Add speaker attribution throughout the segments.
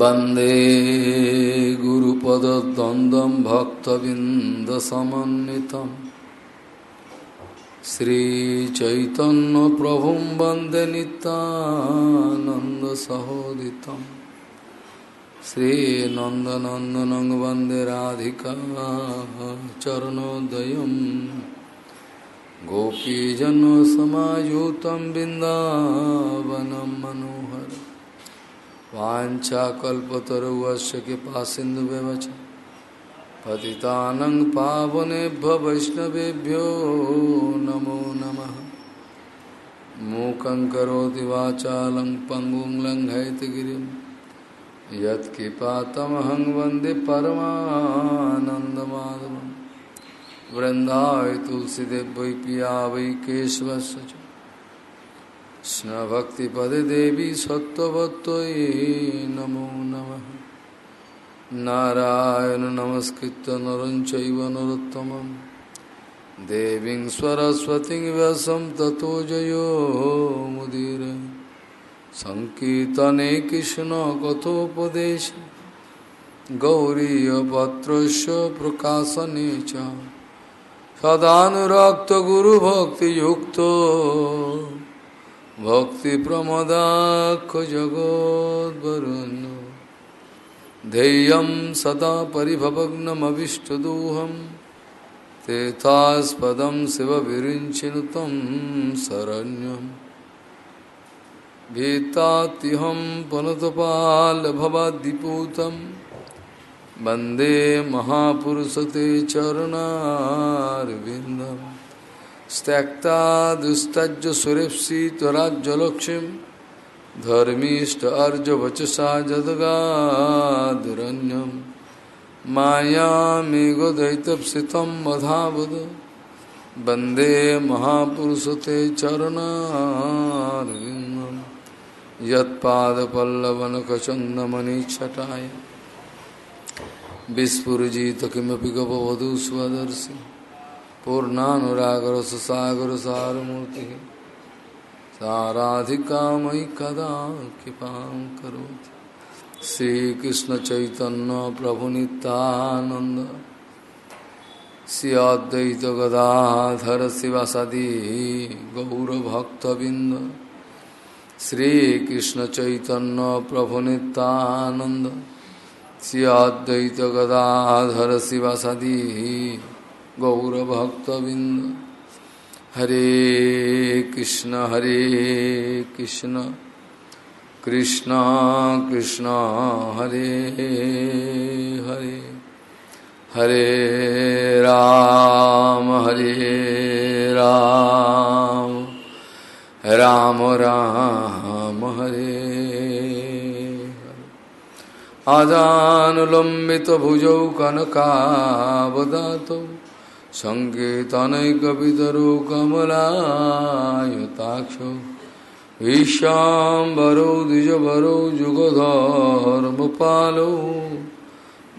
Speaker 1: वंदे गुरुपदद्वन्द्वं भक्तबिन्दसमन्वितम् श्रीचैतन्यप्रभुं वंदे नितानन्दसहोदितं श्रीनन्दनन्दनं वंदे राधिका चरणोदयं गोपीजनसमायुतं बिन्दावनं मनोहर वाञ्छाकल्पतरुवस्य कृपा सिन्धुव्यवच पतितानं पावनेभ्य वैष्णवेभ्यो नमो नमः। मूकं करोति वाचालं पङ्गुं यत्कृपातमहं वंदे परमानन्दमाधवं वृन्दाय तुलसीदेव वै पिया वै कृष्णभक्तिपदे देवी सत्त्ववत्त्वयि नमो नमः। नारायण नमस्कृत्य नरं देवीं सरस्वतीं व्यासं ततो जयो मुदीर। सङ्कीर्तने कृष्णकथोपदेश गौरीयपत्रस्य प्रकाशने च। सदानुरक्तगुरुभक्तियुक्तो। भक्तिप्रमदाखजगोद्वरुन् ध्येयं सदा परिभवग्नमविष्टदोहं। तेथास्पदं शिवविरिञ्चिनु तं शरण्यं। भीतात्यहं पुनतपालभवाद्दिपूतं वंदे महापुरुषते चरणारविन्दं त्यक्ता दुस्तज सुरेप्सी धर्मीष्ट अर्ज़ वचसा जदगा दुरन्यम माया मेघो दैतप्सितम मधाबुद वंदे महापुरुष ते चरणारिंदम छटा विस्फुजित किमी गपवधू स्वदर्शी पूर्णानुरागर सुसागर सारूर्ति साराधिका मयि कदा कृपा करो श्रीकृष्ण चैतन्य प्रभु नितानंद श्री अद्वैत गदाधर शिवासदी गौरभक्तबिंद श्रीकृष्ण चैतन्य प्रभु नितानंद श्री अद्वैत गदाधर गौरभक्तबिन्द हरे कृष्ण हरे कृष्ण। कृष्ण कृष्ण, हरे हरे। हरे राम हरे राम। राम राम, हरे। आदानुलम्बितभुजौ कनकावदातौ। सङ्केतनैकपितरो कमलायुताक्षौ। ईशाम्बरौ द्विजवरौ जुगधर्मपालौ।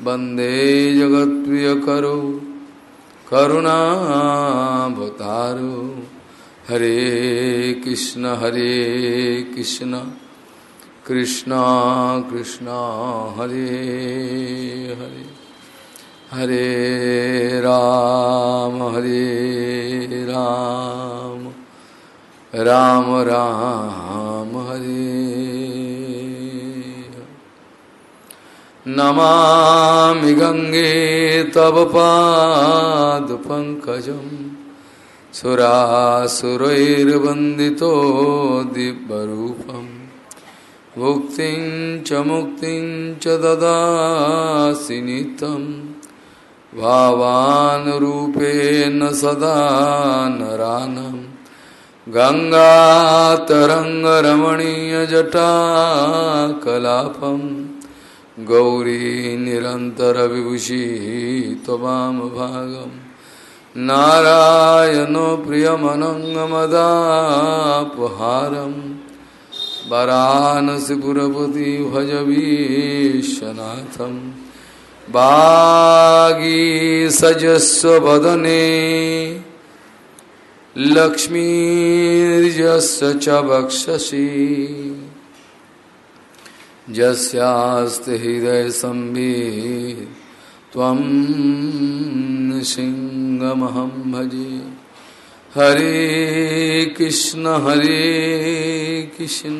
Speaker 1: वंदे जगत्प्रियकरौ, करुणावतारो। हरे कृष्ण हरे कृष्ण। कृष्ण कृष्ण, हरे हरे। हरे राम हरे राम। राम राम, हरे नमामि गङ्गे तव पादपङ्कजं सुरासुरैर्वन्दितो दिव्यरूपं भुक्तिं च मुक्तिं च ददासि नित्यम्। भावानुरूपेण सदा नरानं गङ्गातरङ्गरमणीयजटाकलापं गौरी निरन्तरविभूषी त्ववामभागं नारायणो प्रियमनङ्गमदापहारं वरानसिपुरपति भजवीशनाथम् बागी सजस्वदने लक्ष्मीजस्व च बक्षसी जस्यास्ते हृदय संबीर तम सिंहमहम भजे। हरे कृष्ण हरे कृष्ण।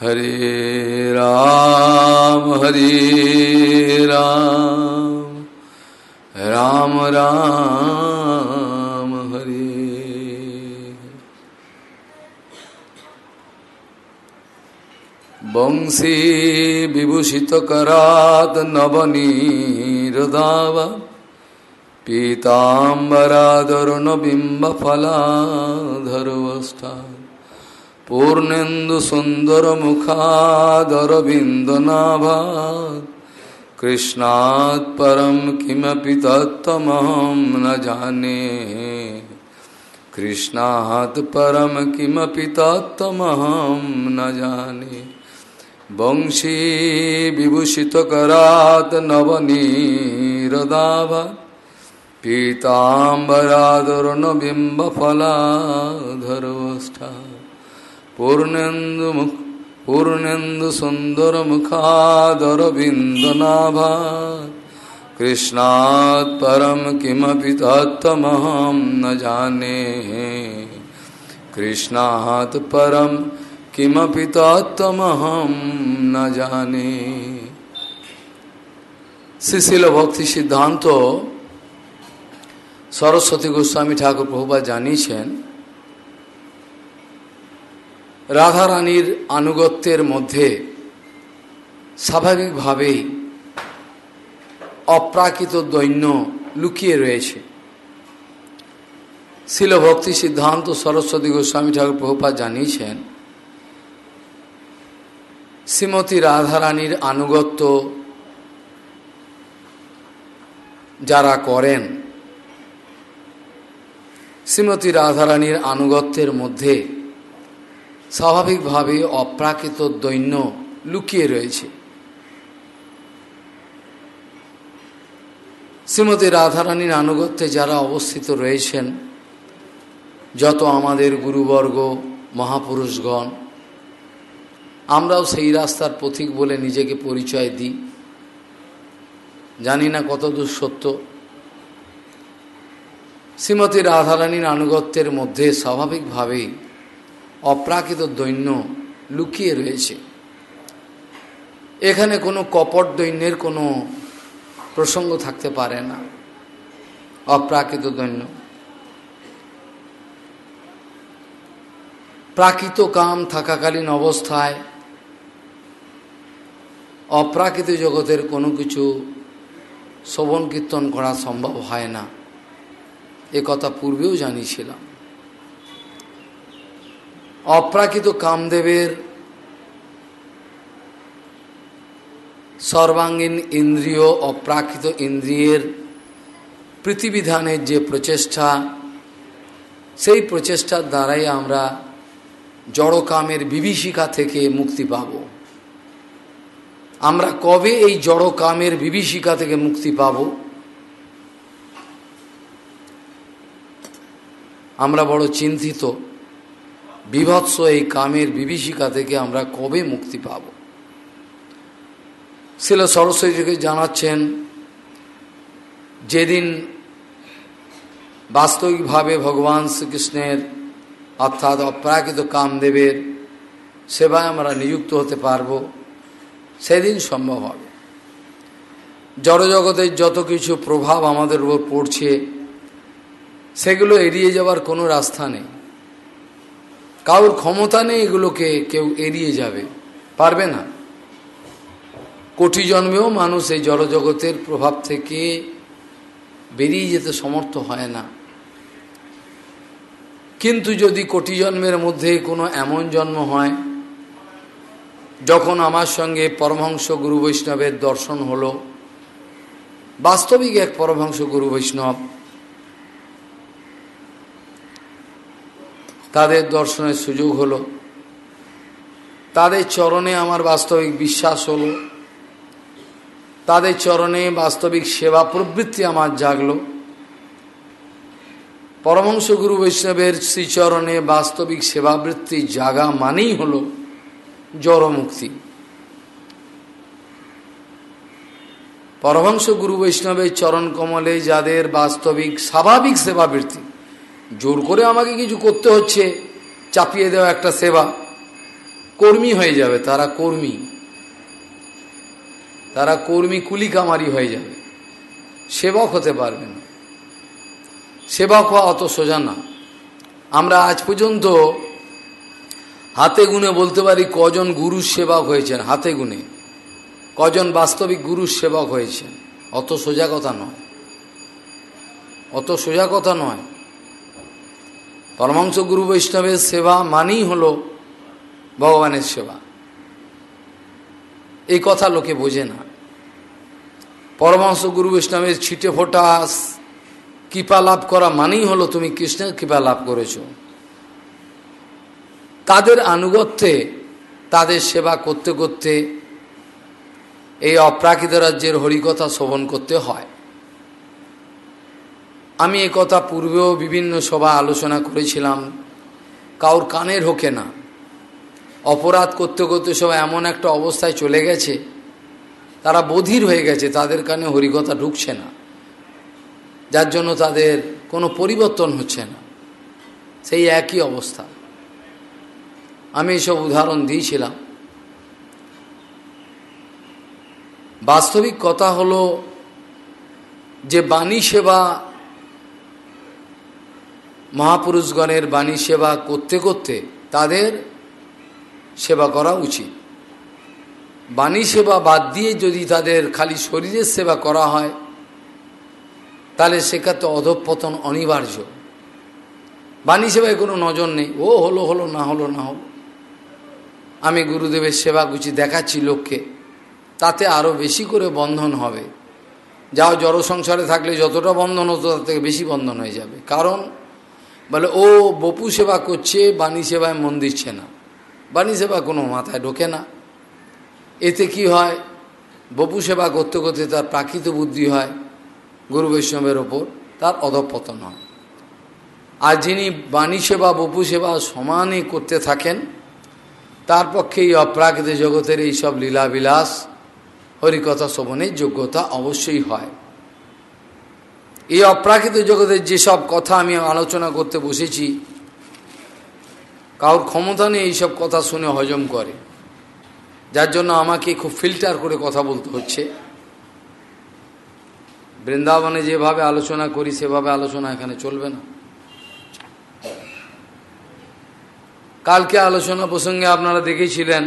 Speaker 1: हरे राम हरे राम। राम राम हरे। वंशी विभूषितकरात् नवनीरदाव। पीताम्बरादरुणबिम्बफलाधरवस्था पूर्णेन्दुसुन्दरमुखादरविन्दनाभात् कृष्णात् परम किमपि तत्त्वमहं न जाने। कृष्णात् परम किमपि तत्त्वमहं न जाने। वंशी विभूषितकरात् नवनीरदाभात् पीताम्बरादरुणबिम्बफलाधरोष्ठा পূর্ণেন্দু পূর্ণেন্দু সুন্দর মুখাদরবিন্দনাভা কৃষ্ণাৎ পরম কিমপি তত্তমহম ন জানে কৃষ্ণাৎ পরম কিমপি তত্তমহম ন জানে শিশিল ভক্তি সিদ্ধান্ত সরস্বতী গোস্বামী ঠাকুর প্রভুপা জানিয়েছেন রাধারানীর আনুগত্যের মধ্যে স্বাভাবিকভাবেই অপ্রাকৃত দৈন্য লুকিয়ে রয়েছে। শিল ভক্তি সিদ্ধান্ত সরস্বতী গোস্বামী ঠাকুর প্রভুপা জানিয়েছেন, শ্রীমতী রাধারানীর আনুগত্য যারা করেন, শ্রীমতী রাধারানীর আনুগত্যের মধ্যে স্বাভাবিকভাবে অপ্রাকৃত দৈন্য লুকিয়ে রয়েছে। শ্রীমতী রাধারানীর আনুগত্যে যারা অবস্থিত রয়েছেন, যত আমাদের গুরুবর্গ, মহাপুরুষগণ, আমরাও সেই রাস্তার পথিক বলে নিজেকে পরিচয় দিই। জানি না কত দূর সত্য। শ্রীমতী রাধারানীর আনুগত্যের মধ্যে স্বাভাবিকভাবেই অপ্রাকৃত দৈন্য লুকিয়ে রয়েছে। এখানে কোনো কপট দৈন্যের কোনো প্রসঙ্গ থাকতে পারে না। অপ্রাকৃত দৈন্য। প্রাকৃত কাম থাকাকালীন অবস্থায় অপ্রাকৃত জগতের কোনো কিছু শোভন কীর্তন করা সম্ভব হয় না। এ কথা পূর্বেও জানিয়েছিলাম। অপ্রাকৃত কামদেবের সর্বাঙ্গীন ইন্দ্রিয়, অপ্রাকৃত ইন্দ্রিয়ের পৃথিবিধানের যে প্রচেষ্টা, সেই প্রচেষ্টার দ্বারাই আমরা জড়কামের বিভীষিকা থেকে মুক্তি পাব। আমরা কবে এই জড়কামের বিভীষিকা থেকে মুক্তি পাব? আমরা বড় চিন্তিত। বিভৎস এই কামের বিভীষিকা থেকে আমরা কবে মুক্তি পাব? শিল সরস্বতীকে জানাচ্ছেন, যেদিন বাস্তবিকভাবে ভগবান শ্রীকৃষ্ণের অর্থাৎ অপ্রাকৃত কামদেবের সেবায় আমরা নিযুক্ত হতে পারব, সেদিন সম্ভব হবে। জড়জগতের যত কিছু প্রভাব আমাদের উপর পড়ছে, সেগুলো এড়িয়ে যাওয়ার কোনো রাস্তা নেই। কারোর ক্ষমতা নেই এগুলোকে কেউ এড়িয়ে যাবে। পারবে না। কোটি জন্মেও মানুষ এই জড়জগতের প্রভাব থেকে বেরিয়ে যেতে সমর্থ হয় না। কিন্তু যদি কোটি জন্মের মধ্যে কোনো এমন জন্ম হয়, যখন আমার সঙ্গে পরমহংস গুরু বৈষ্ণবের দর্শন হলো, বাস্তবিক এক পরমহংস গুরু বৈষ্ণব তাদের দর্শনের সুযোগ হলো। তাদের চরণে আমার বাস্তবিক বিশ্বাস হলো। তাদের চরণে বাস্তবিক সেবা প্রবৃত্তি আমার জাগলো। পরমংশ গুরু বৈষ্ণবের শ্রীচরণে বাস্তবিক সেবাবৃত্তি জাগা মানেই হল জড়মুক্তি। পরমংশ গুরু বৈষ্ণবের চরণ কমলে যাদের বাস্তবিক স্বাভাবিক সেবাবৃত্তি জোর করে আমাকে কিছু করতে হচ্ছে, চাপিয়ে দেওয়া একটা সেবা। কর্মী হয়ে যাবে, তারা কর্মী। তারা কর্মী কুলিকামারি হয়ে যাবে। সেবক হতে পারবে না। সেবক হওয়া অত সোজা না। আমরা আজ পর্যন্ত হাতে গুনে বলতে পারি কজন গুরুর সেবক হয়েছেন, হাতে গুনে। কজন বাস্তবিক গুরুর সেবক হয়েছেন। অত সোজা কথা নয়। অত সোজা কথা নয়। পরমাংশ গুরু বৈষ্ণবের সেবা মানেই হল ভগবানের সেবা। এই কথা লোকে বোঝে না। পরমাংশ গুরু বৈষ্ণবের ছিটে ফোটা, কৃপা লাভ করা মানেই হলো তুমি কৃষ্ণের কৃপা লাভ করেছ। তাদের আনুগত্যে, তাদের সেবা করতে করতে এই অপ্রাকৃত রাজ্যের হরিকথা শোভন করতে হয়। আমি এ কথা পূর্বেও বিভিন্ন সভা আলোচনা করেছিলাম। কাউর কানের হোকে না। অপরাধ করতে করতে সবাই এমন একটা অবস্থায় চলে গেছে, তারা বধির হয়ে গেছে, তাদের কানে হরিকথা ঢুকছে না। যার জন্য তাদের কোনো পরিবর্তন হচ্ছে না। সেই একই অবস্থা। আমি এসব উদাহরণ দিয়েছিলাম। বাস্তবিক কথা হলো যে বাণী সেবা মহাপুরুষগণের বাণী সেবা করতে করতে তাদের সেবা করা উচিত। বাণী সেবা বাদ দিয়ে যদি তাদের খালি শরীরের সেবা করা হয়, তাহলে সেক্ষেত্রে অধপতন অনিবার্য। বাণী সেবায় কোনো নজর নেই। ও হলো হলো, না হলো না হলো। আমি গুরুদেবের সেবা গুছি দেখাচ্ছি লোককে। তাতে আরও বেশি করে বন্ধন হবে। যাও, জড় সংসারে থাকলে যতটা বন্ধন হতো, তার থেকে বেশি বন্ধন হয়ে যাবে। কারণ বলে, ও, বপু সেবা করছে, বাণী সেবায় মন দিচ্ছে না বাণী সেবা কোনো মাথায় ঢোকে না। এতে কি হয়? বপু সেবা করতে করতে তার প্রাকৃত বুদ্ধি হয় গুরু বৈষ্ণবের ওপর, তার অধপতন হয়। আর যিনি বাণী সেবা, বপু সেবা সমানে করতে থাকেন, তার পক্ষে এই অপ্রাকৃত জগতের এইসব লীলাবিলাস, হরিকথা শোভনের যোগ্যতা অবশ্যই হয়। এই অপ্রাকৃত জগতের যেসব কথা আমি আলোচনা করতে বসেছি, কারোর ক্ষমতা নেই এইসব কথা শুনে হজম করে। যার জন্য আমাকে খুব ফিল্টার করে কথা বলতে হচ্ছে। বৃন্দাবনে যেভাবে আলোচনা করি, সেভাবে আলোচনা এখানে চলবে না। কালকে আলোচনা প্রসঙ্গে আপনারা দেখেছিলেন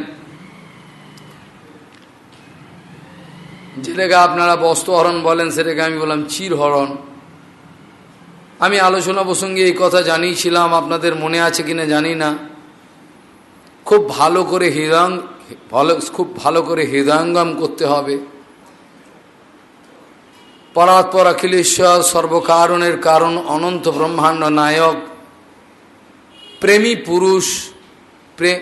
Speaker 1: যেটাকে আপনারা বস্ত্রহরণ বলেন, সেটাকে আমি বললাম চিরহরণ। আমি আলোচনা প্রসঙ্গে এই কথা জানিয়েছিলাম, আপনাদের মনে আছে কিনা জানি না। খুব ভালো করে হৃদয় ভালো খুব ভালো করে হৃদয়ঙ্গম করতে হবে। পরাৎপর অখিলেশ্বর সর্বকারণের কারণ অনন্ত ব্রহ্মাণ্ড নায়ক, প্রেমী পুরুষ প্রেম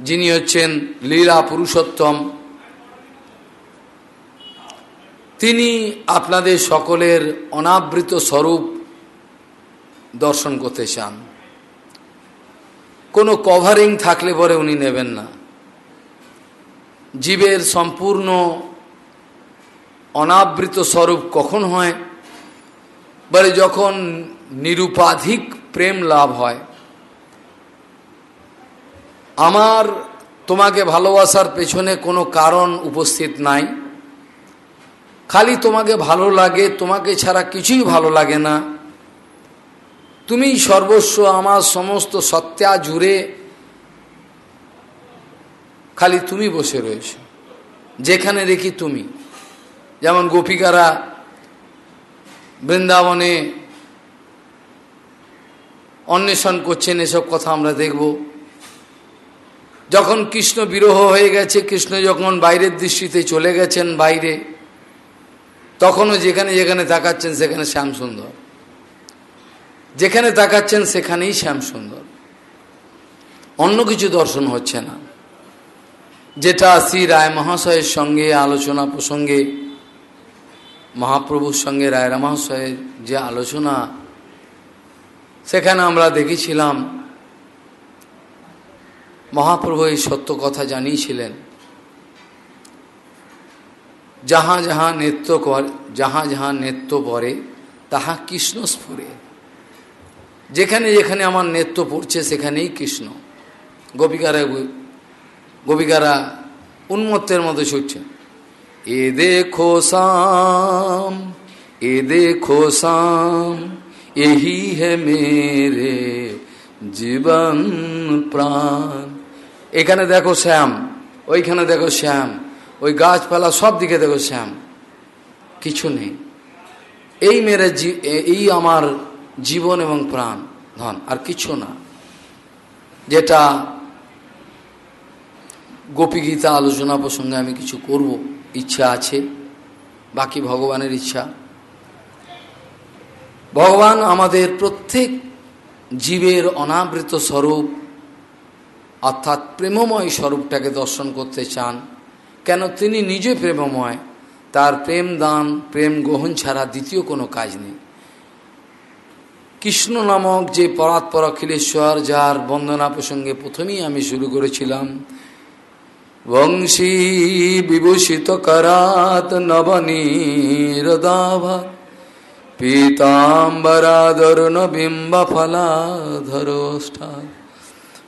Speaker 1: যিনি হচ্ছেন লীলা পুরুষোত্তম। তিনি আপনাদের সকলের অনাবৃত স্বরূপ দর্শন করতে চান। কোনো কভারিং থাকলে পরে উনি নেবেন না। জীবের সম্পূর্ণ অনাবৃত স্বরূপ কখন হয়? বলে যখন নিরুপাধিক প্রেম লাভ হয়। আমার তোমাকে ভালোবাসার পেছনে কোনো কারণ উপস্থিত নাই। খালি তোমাকে ভালো লাগে, তোমাকে ছাড়া কিছুই ভালো লাগে না। তুমি সর্বস্ব, আমার সমস্ত সত্যা জুড়ে খালি তুমি বসে রয়েছ। যেখানে দেখি তুমি। যেমন গোপিকারা বৃন্দাবনে অন্বেষণ করছেন, এসব কথা আমরা দেখব। যখন কৃষ্ণ বিরহ হয়ে গেছে, কৃষ্ণ যখন বাইরের দৃষ্টিতে চলে গেছেন বাইরে, তখনও যেখানে যেখানে তাকাচ্ছেন, সেখানে শ্যাম সুন্দর যেখানে তাকাচ্ছেন, সেখানেই শ্যাম সুন্দর। অন্য কিছু দর্শন হচ্ছে না। যেটা শ্রী রায় মহাশয়ের সঙ্গে, আলোচনা প্রসঙ্গে, মহাপ্রভুর সঙ্গে, রায় মহাশয়ের যে আলোচনা, সেখানে আমরা দেখেছিলাম, মহাপ্রভু এই সত্য কথা জানিয়েছিলেন। যাহা যাহা নৃত্য কর, যাহা যাহা নৃত্য পরে, তাহা কৃষ্ণ স্ফুরে যেখানে যেখানে আমার নৃত্য পড়ছে সেখানেই কৃষ্ণ। গোপিকারা গোপিকারা উন্মত্তের মতো ছুটছে। এ দেখো সাম, এ দেখো সাম, এহি হে মেরে জীবন প্রাণ। এখানে দেখো শ্যাম, ওইখানে দেখো শ্যাম, ওই গাছপালা সব দিকে দেখো শ্যাম। কিছু নেই। এই মেরে এই আমার জীবন এবং প্রাণ, ধন, আর কিছু না। যেটা গোপী গীতা আলোচনা প্রসঙ্গে আমি কিছু করব, ইচ্ছা আছে, বাকি ভগবানের ইচ্ছা। ভগবান আমাদের প্রত্যেক জীবের অনাবৃত স্বরূপ, অর্থাৎ প্রেমময় স্বরূপটাকে দর্শন করতে চান। কেন তিনি নিজে প্রেমময়, তার প্রেম দান, প্রেম গ্রহণ ছাড়া দ্বিতীয় কোনো কাজ নেই। কৃষ্ণ নামক যে পরাৎপর অখিলেশ্বর যার বন্দনা প্রসঙ্গে প্রথমেই আমি শুরু করেছিলাম, বংশী বিভূষিত করাত নবনীরদাভা পীতাম্বরাদরুণ বিম্ব ফলাধরোষ্ঠা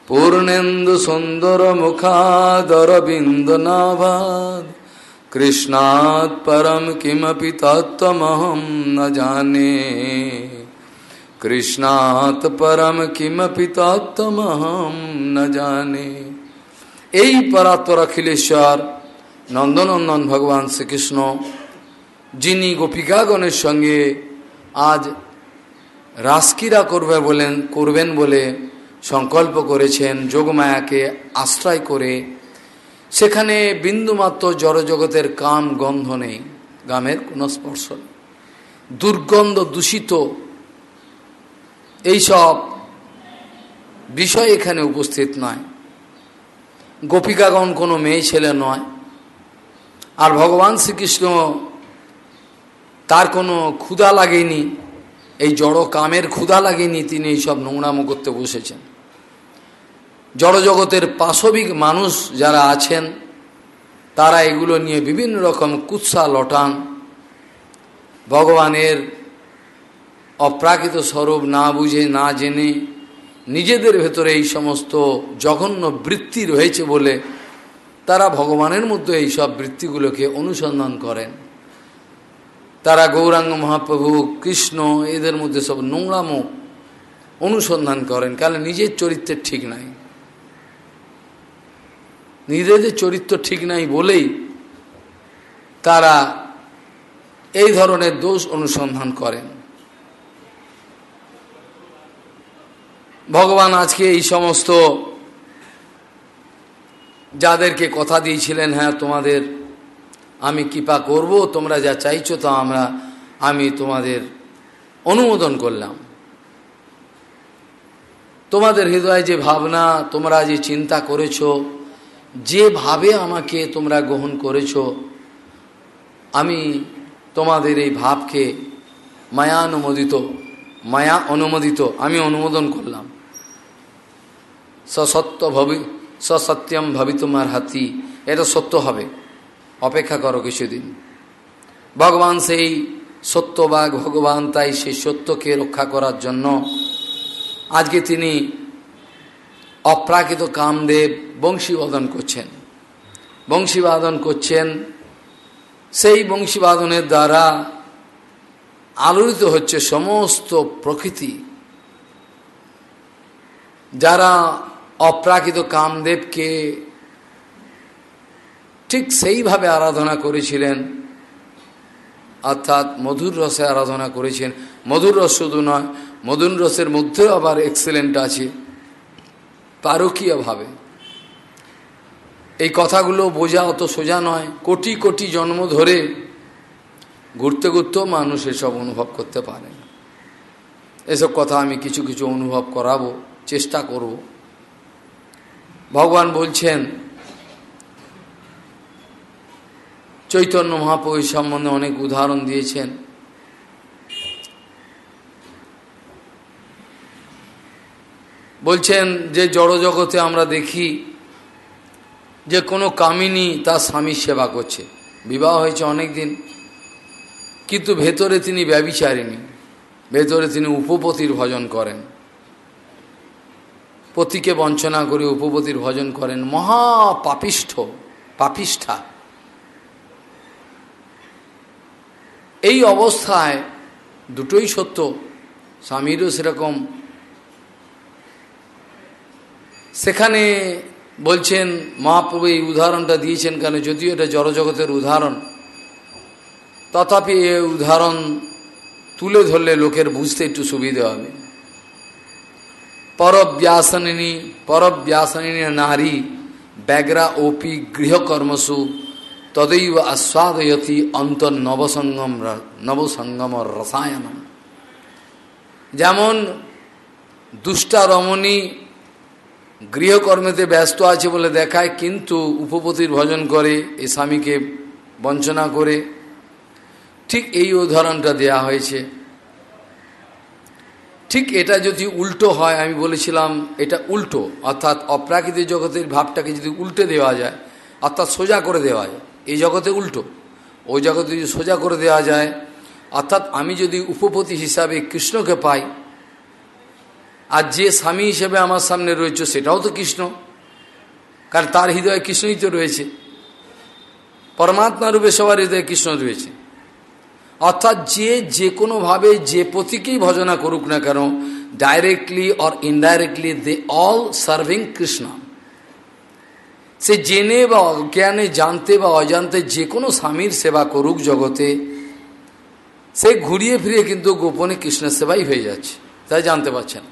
Speaker 1: পূর্ণেন্দু সুন্দর মুখাদর বিন্দনাভাদ, কৃষ্ণাৎ পরম কিমপি তত্ত্বমহম ন জানে। কৃষ্ণাৎ পরম কিমপি তত্ত্বমহম ন জানে। এই পরাত্পর অখিলেশ্বর নন্দনন্দন ভগবান শ্রীকৃষ্ণ, যিনি গোপিকাগণের সঙ্গে আজ রাসকিরা করবে বলেন, করবেন বলে সংকল্প করেছেন, যোগমায়াকে আশ্রয় করে। সেখানে বিন্দুমাত্র জড়জগতের কাম গন্ধ নেই, গামের কোনো স্পর্শ দুর্গন্ধ দূষিত এইসব বিষয় এখানে উপস্থিত নয়। গোপিকাগণ কোনো মেয়ে ছেলে নয়। আর ভগবান শ্রীকৃষ্ণ তার কোনো ক্ষুধা লাগেনি, এই জড় কামের ক্ষুধা লাগেনি, তিনি এইসব নোংরামো করতে বসেছেন। জড়জগতের পাশবিক মানুষ যারা আছেন, তারা এগুলো নিয়ে বিভিন্ন রকম কুৎসা লটান। ভগবানের অপ্রাকৃত স্বরূপ না বুঝে, না জেনে নিজেদের ভেতরে এই সমস্ত জঘন্য বৃত্তি রয়েছে বলে তারা ভগবানের মধ্যে এই সব বৃত্তিগুলোকে অনুসন্ধান করেন। তারা গৌরাঙ্গ মহাপ্রভু, কৃষ্ণ, এদের মধ্যে সব নোংরামো অনুসন্ধান করেন। কারণ নিজের চরিত্রের ঠিক নাই। নিজেদের চরিত্র ঠিক নাই বলেই তারা এই ধরনের দোষ অনুসন্ধান করেন। ভগবান আজকে এই সমস্ত যাদেরকে কথা দিয়েছিলেন হ্যাঁ তোমাদের আমি কৃপা করব, তোমরা যা চাইছো তা আমরা, আমি তোমাদের অনুমোদন করলাম। তোমাদের হৃদয়ে যে ভাবনা, তোমরা যে চিন্তা করেছ যেভাবে আমাকে তোমরা গ্রহণ করেছ, আমি তোমাদের এই ভাবকে মায়া অনুমোদিত মায়া অনুমোদিত, আমি অনুমোদন করলাম। সসত্য ভবি, সসত্যম ভবিতুমার হাতি এটা সত্য হবে। অপেক্ষা করো কিছুদিন। ভগবান সেই সত্যবাগ ভগবান তাই সেই সত্যকে রক্ষা করার জন্য আজকে তিনি অপ্রাকৃত কামদেব বংশীবাদন করছেন। বংশীবাদন করছেন, সেই বংশীবাদনের দ্বারা আলোড়িত হচ্ছে সমস্ত প্রকৃতি। যারা অপ্রাকৃত কামদেবকে ঠিক সেইভাবে আরাধনা করেছিলেন, অর্থাৎ মধুর রসে আরাধনা করেছেন। মধুর রস শুধু নয়, মধুর রসের মধ্যেও আবার এক্সেলেন্ট আছে, পারকীয়ভাবে। এই কথাগুলো বোঝা অত সোজা নয়। কোটি কোটি জন্ম ধরে ঘুরতে ঘুরতেও মানুষ এসব অনুভব করতে পারে না। এসব কথা আমি কিছু কিছু অনুভব করাবো, চেষ্টা করব। ভগবান বলছেন, চৈতন্য মহাপ্রভু সম্বন্ধে অনেক উদাহরণ দিয়েছেন। বলছেন যে জড়জগতে আমরা দেখি যে কোনো কামিনী তার স্বামীর সেবা করছে। বিবাহ হয়েছে অনেক দিন কিন্তু ভেতরে তিনি ব্যবিচারিণী। ভেতরে তিনি উপপতির ভজন করেন। পতিকে বঞ্চনা করে উপপতির ভজন করেন। মহা পাপিষ্ঠ, পাপিষ্ঠা। এই অবস্থায় দুটোই সত্য। স্বামীরও সেরকম। সেখানে বলছেন, মহাপ্রভু এই উদাহরণটা দিয়েছেন কেন? যদিও এটা জড়জগতের উদাহরণ। তথাপি এই উদাহরণ তুলে ধরলে লোকের বুঝতে একটু সুবিধে হবে। পরব্যাসনিনী পরব্যাসনিনী নারী ব্যাগ্রা ওপি গৃহকর্মসু তদৈব আস্বাদয়তি অন্তর নবসঙ্গম নবসঙ্গম রসায়নম। যেমন দুষ্টা রমণী গৃহকর্মেতে ব্যস্ত আছে বলে দেখায়, কিন্তু উপপতির ভজন করে, এ স্বামীকে বঞ্চনা করে ঠিক এই উদাহরণটা দেয়া হয়েছে। ঠিক এটা যদি উল্টো হয়, আমি বলেছিলাম এটা উল্টো, অর্থাৎ অপ্রাকৃতিক জগতের ভাবটাকে যদি উল্টে দেওয়া যায়, অর্থাৎ সোজা করে দেওয়া যায়, এই জগতে উল্টো, ওই জগতে যদি সোজা করে দেওয়া যায়, অর্থাৎ আমি যদি উপপতি হিসাবে কৃষ্ণকে পাই, আর যে স্বামী হিসেবে আমার সামনে রয়েছে সেটাও তো কৃষ্ণ, কারণ তার হৃদয়ে কৃষ্ণই তো রয়েছে। পরমাত্মা রূপে সবার হৃদয়ে কৃষ্ণ রয়েছে। অর্থাৎ যে যে কোনোভাবে যে প্রতীকেই ভজনা করুক না কেন directly or indirectly they all serving Krishna সে জেনে বা অজ্ঞানে জানতে বা অজান্তে যে কোনো স্বামীর সেবা করুক জগতে, সে ঘুরিয়ে ফিরিয়ে কিন্তু গোপনে কৃষ্ণের সেবাই হয়ে যাচ্ছে তাই জানতে পারছেন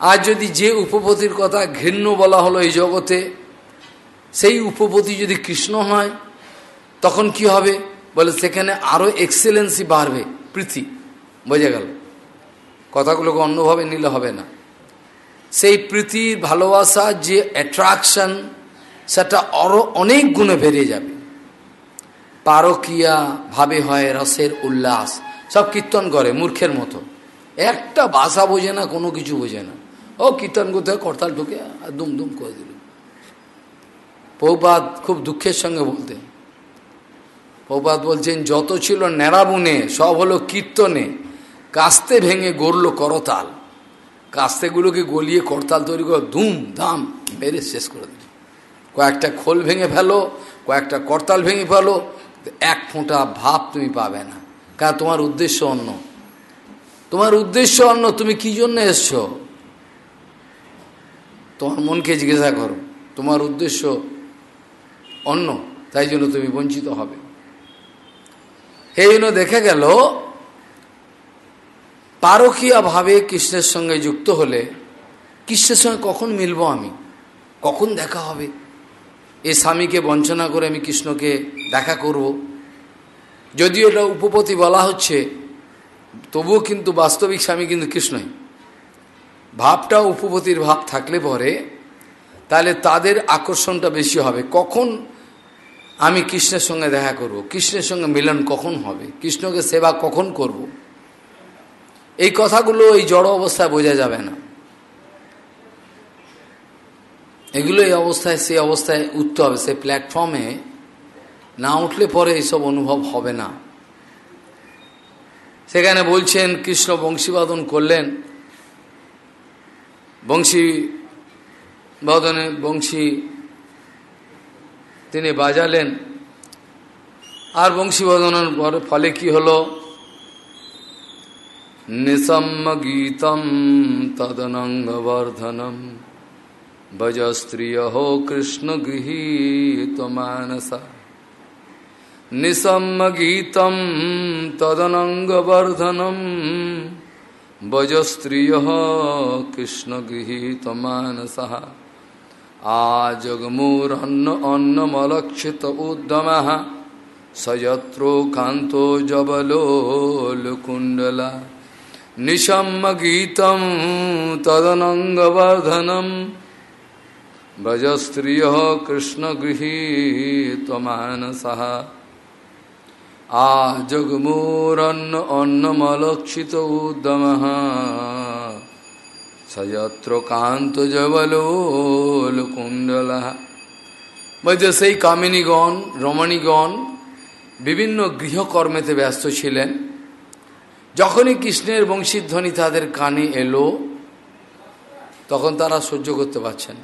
Speaker 1: আর যদি যে উপপতির কথা ঘৃণ্য বলা হলো এই জগতে, সেই উপপতি যদি কৃষ্ণ হয়, তখন কি হবে? বলে, সেখানে আরও এক্সেলেন্সি বাড়বে। পৃথি বোঝা গেল। কথাগুলোকে অন্যভাবে নিলে হবে না। সেই প্রীতির ভালোবাসা যে অ্যাট্রাকশন সেটা আরও অনেক গুণে বেড়ে যাবে। পারকিয়া, ভাবে হয়, রসের উল্লাস, সব কীর্তন করে, মূর্খের মতো। একটা ভাষা বোঝে না, কোনো কিছু বোঝে না। ও কীর্তন করতে হয়, করতাল ঢুকে দুম দুম করে দিল। পৌপাত খুব দুঃখের সঙ্গে বলতেন পৌপাত বলছেন, যত ছিল নেড়াবুনে সব হলো কীর্তনে। কাস্তে ভেঙে গড়ল করতাল। কাস্তেগুলোকে গলিয়ে করতাল তৈরি করে ধুম, ধাম, মেরে শেষ করে দিল। কয়েকটা খোল ভেঙে ফেলো, কয়েকটা করতাল ভেঙে ফেলো, এক ফোঁটা ভাব তুমি পাবে না। কারণ তোমার উদ্দেশ্য অন্য। তোমার উদ্দেশ্য অন্য, তুমি কি জন্য এসছো? তোমার মনকে জিজ্ঞাসা করো। তোমার উদ্দেশ্য অন্য, তাই জন্য তুমি বঞ্চিত হবে। এই জন্য দেখে গেল, পারকীয় কৃষ্ণের সঙ্গে যুক্ত হলে কৃষ্ণের সঙ্গে কখন মিলব আমি? কখন দেখা হবে? এ স্বামীকে বঞ্চনা করে আমি কৃষ্ণকে দেখা করব। যদিও এটা উপপতি বলা হচ্ছে, তবুও কিন্তু বাস্তবিক স্বামী কিন্তু কৃষ্ণই। ভাবটা উপপতির ভাব থাকলে পরে, তাহলে তাদের আকর্ষণটা বেশি হবে। কখন আমি কৃষ্ণের সঙ্গে দেখা করব। কৃষ্ণের সঙ্গে মিলন কখন হবে? কৃষ্ণকে সেবা কখন করব। এই কথাগুলো এই জড় অবস্থায় বোঝা যাবে না। এগুলো এই অবস্থায়, সেই অবস্থায় উঠতে হবে। সেই প্ল্যাটফর্মে না উঠলে পরে এইসব অনুভব হবে না। সেখানে বলছেন, কৃষ্ণ বংশীবাদন করলেন। বংশী বাদনে বংশী তিনি বাজালেন আর বংশী বাদনের ফলে কি হলো নিসম্ম গীতম তদনঙ্গবর্ধনম ভজ স্ত্রিয় কৃষ্ণ গৃহীত মানসা নিসম্ম গীতম তদনঙ্গবর্ধনম ভজ স্ত্রিয় কৃষ্ণ গৃহীত মানসা आजगमूरन्न अन्नमलक्षित उद्दमः स यत्रो कान्तो जबलोलकुण्डला। निशम्मगीतं तदनङ्गवर्धनं। व्रजस्त्रियः कृष्णगृहीतमानसः। आ जगमूरन्न अन्नमलक्षित उद्दमः সযত্র কান্ত জবলোল কুণ্ডলা বলছে সেই কামিনীগণ, রমণীগণ বিভিন্ন গৃহকর্মেতে ব্যস্ত ছিলেন, যখনই কৃষ্ণের বংশীধ্বনি তাদের কানে এলো, তখন তারা সহ্য করতে পারছেন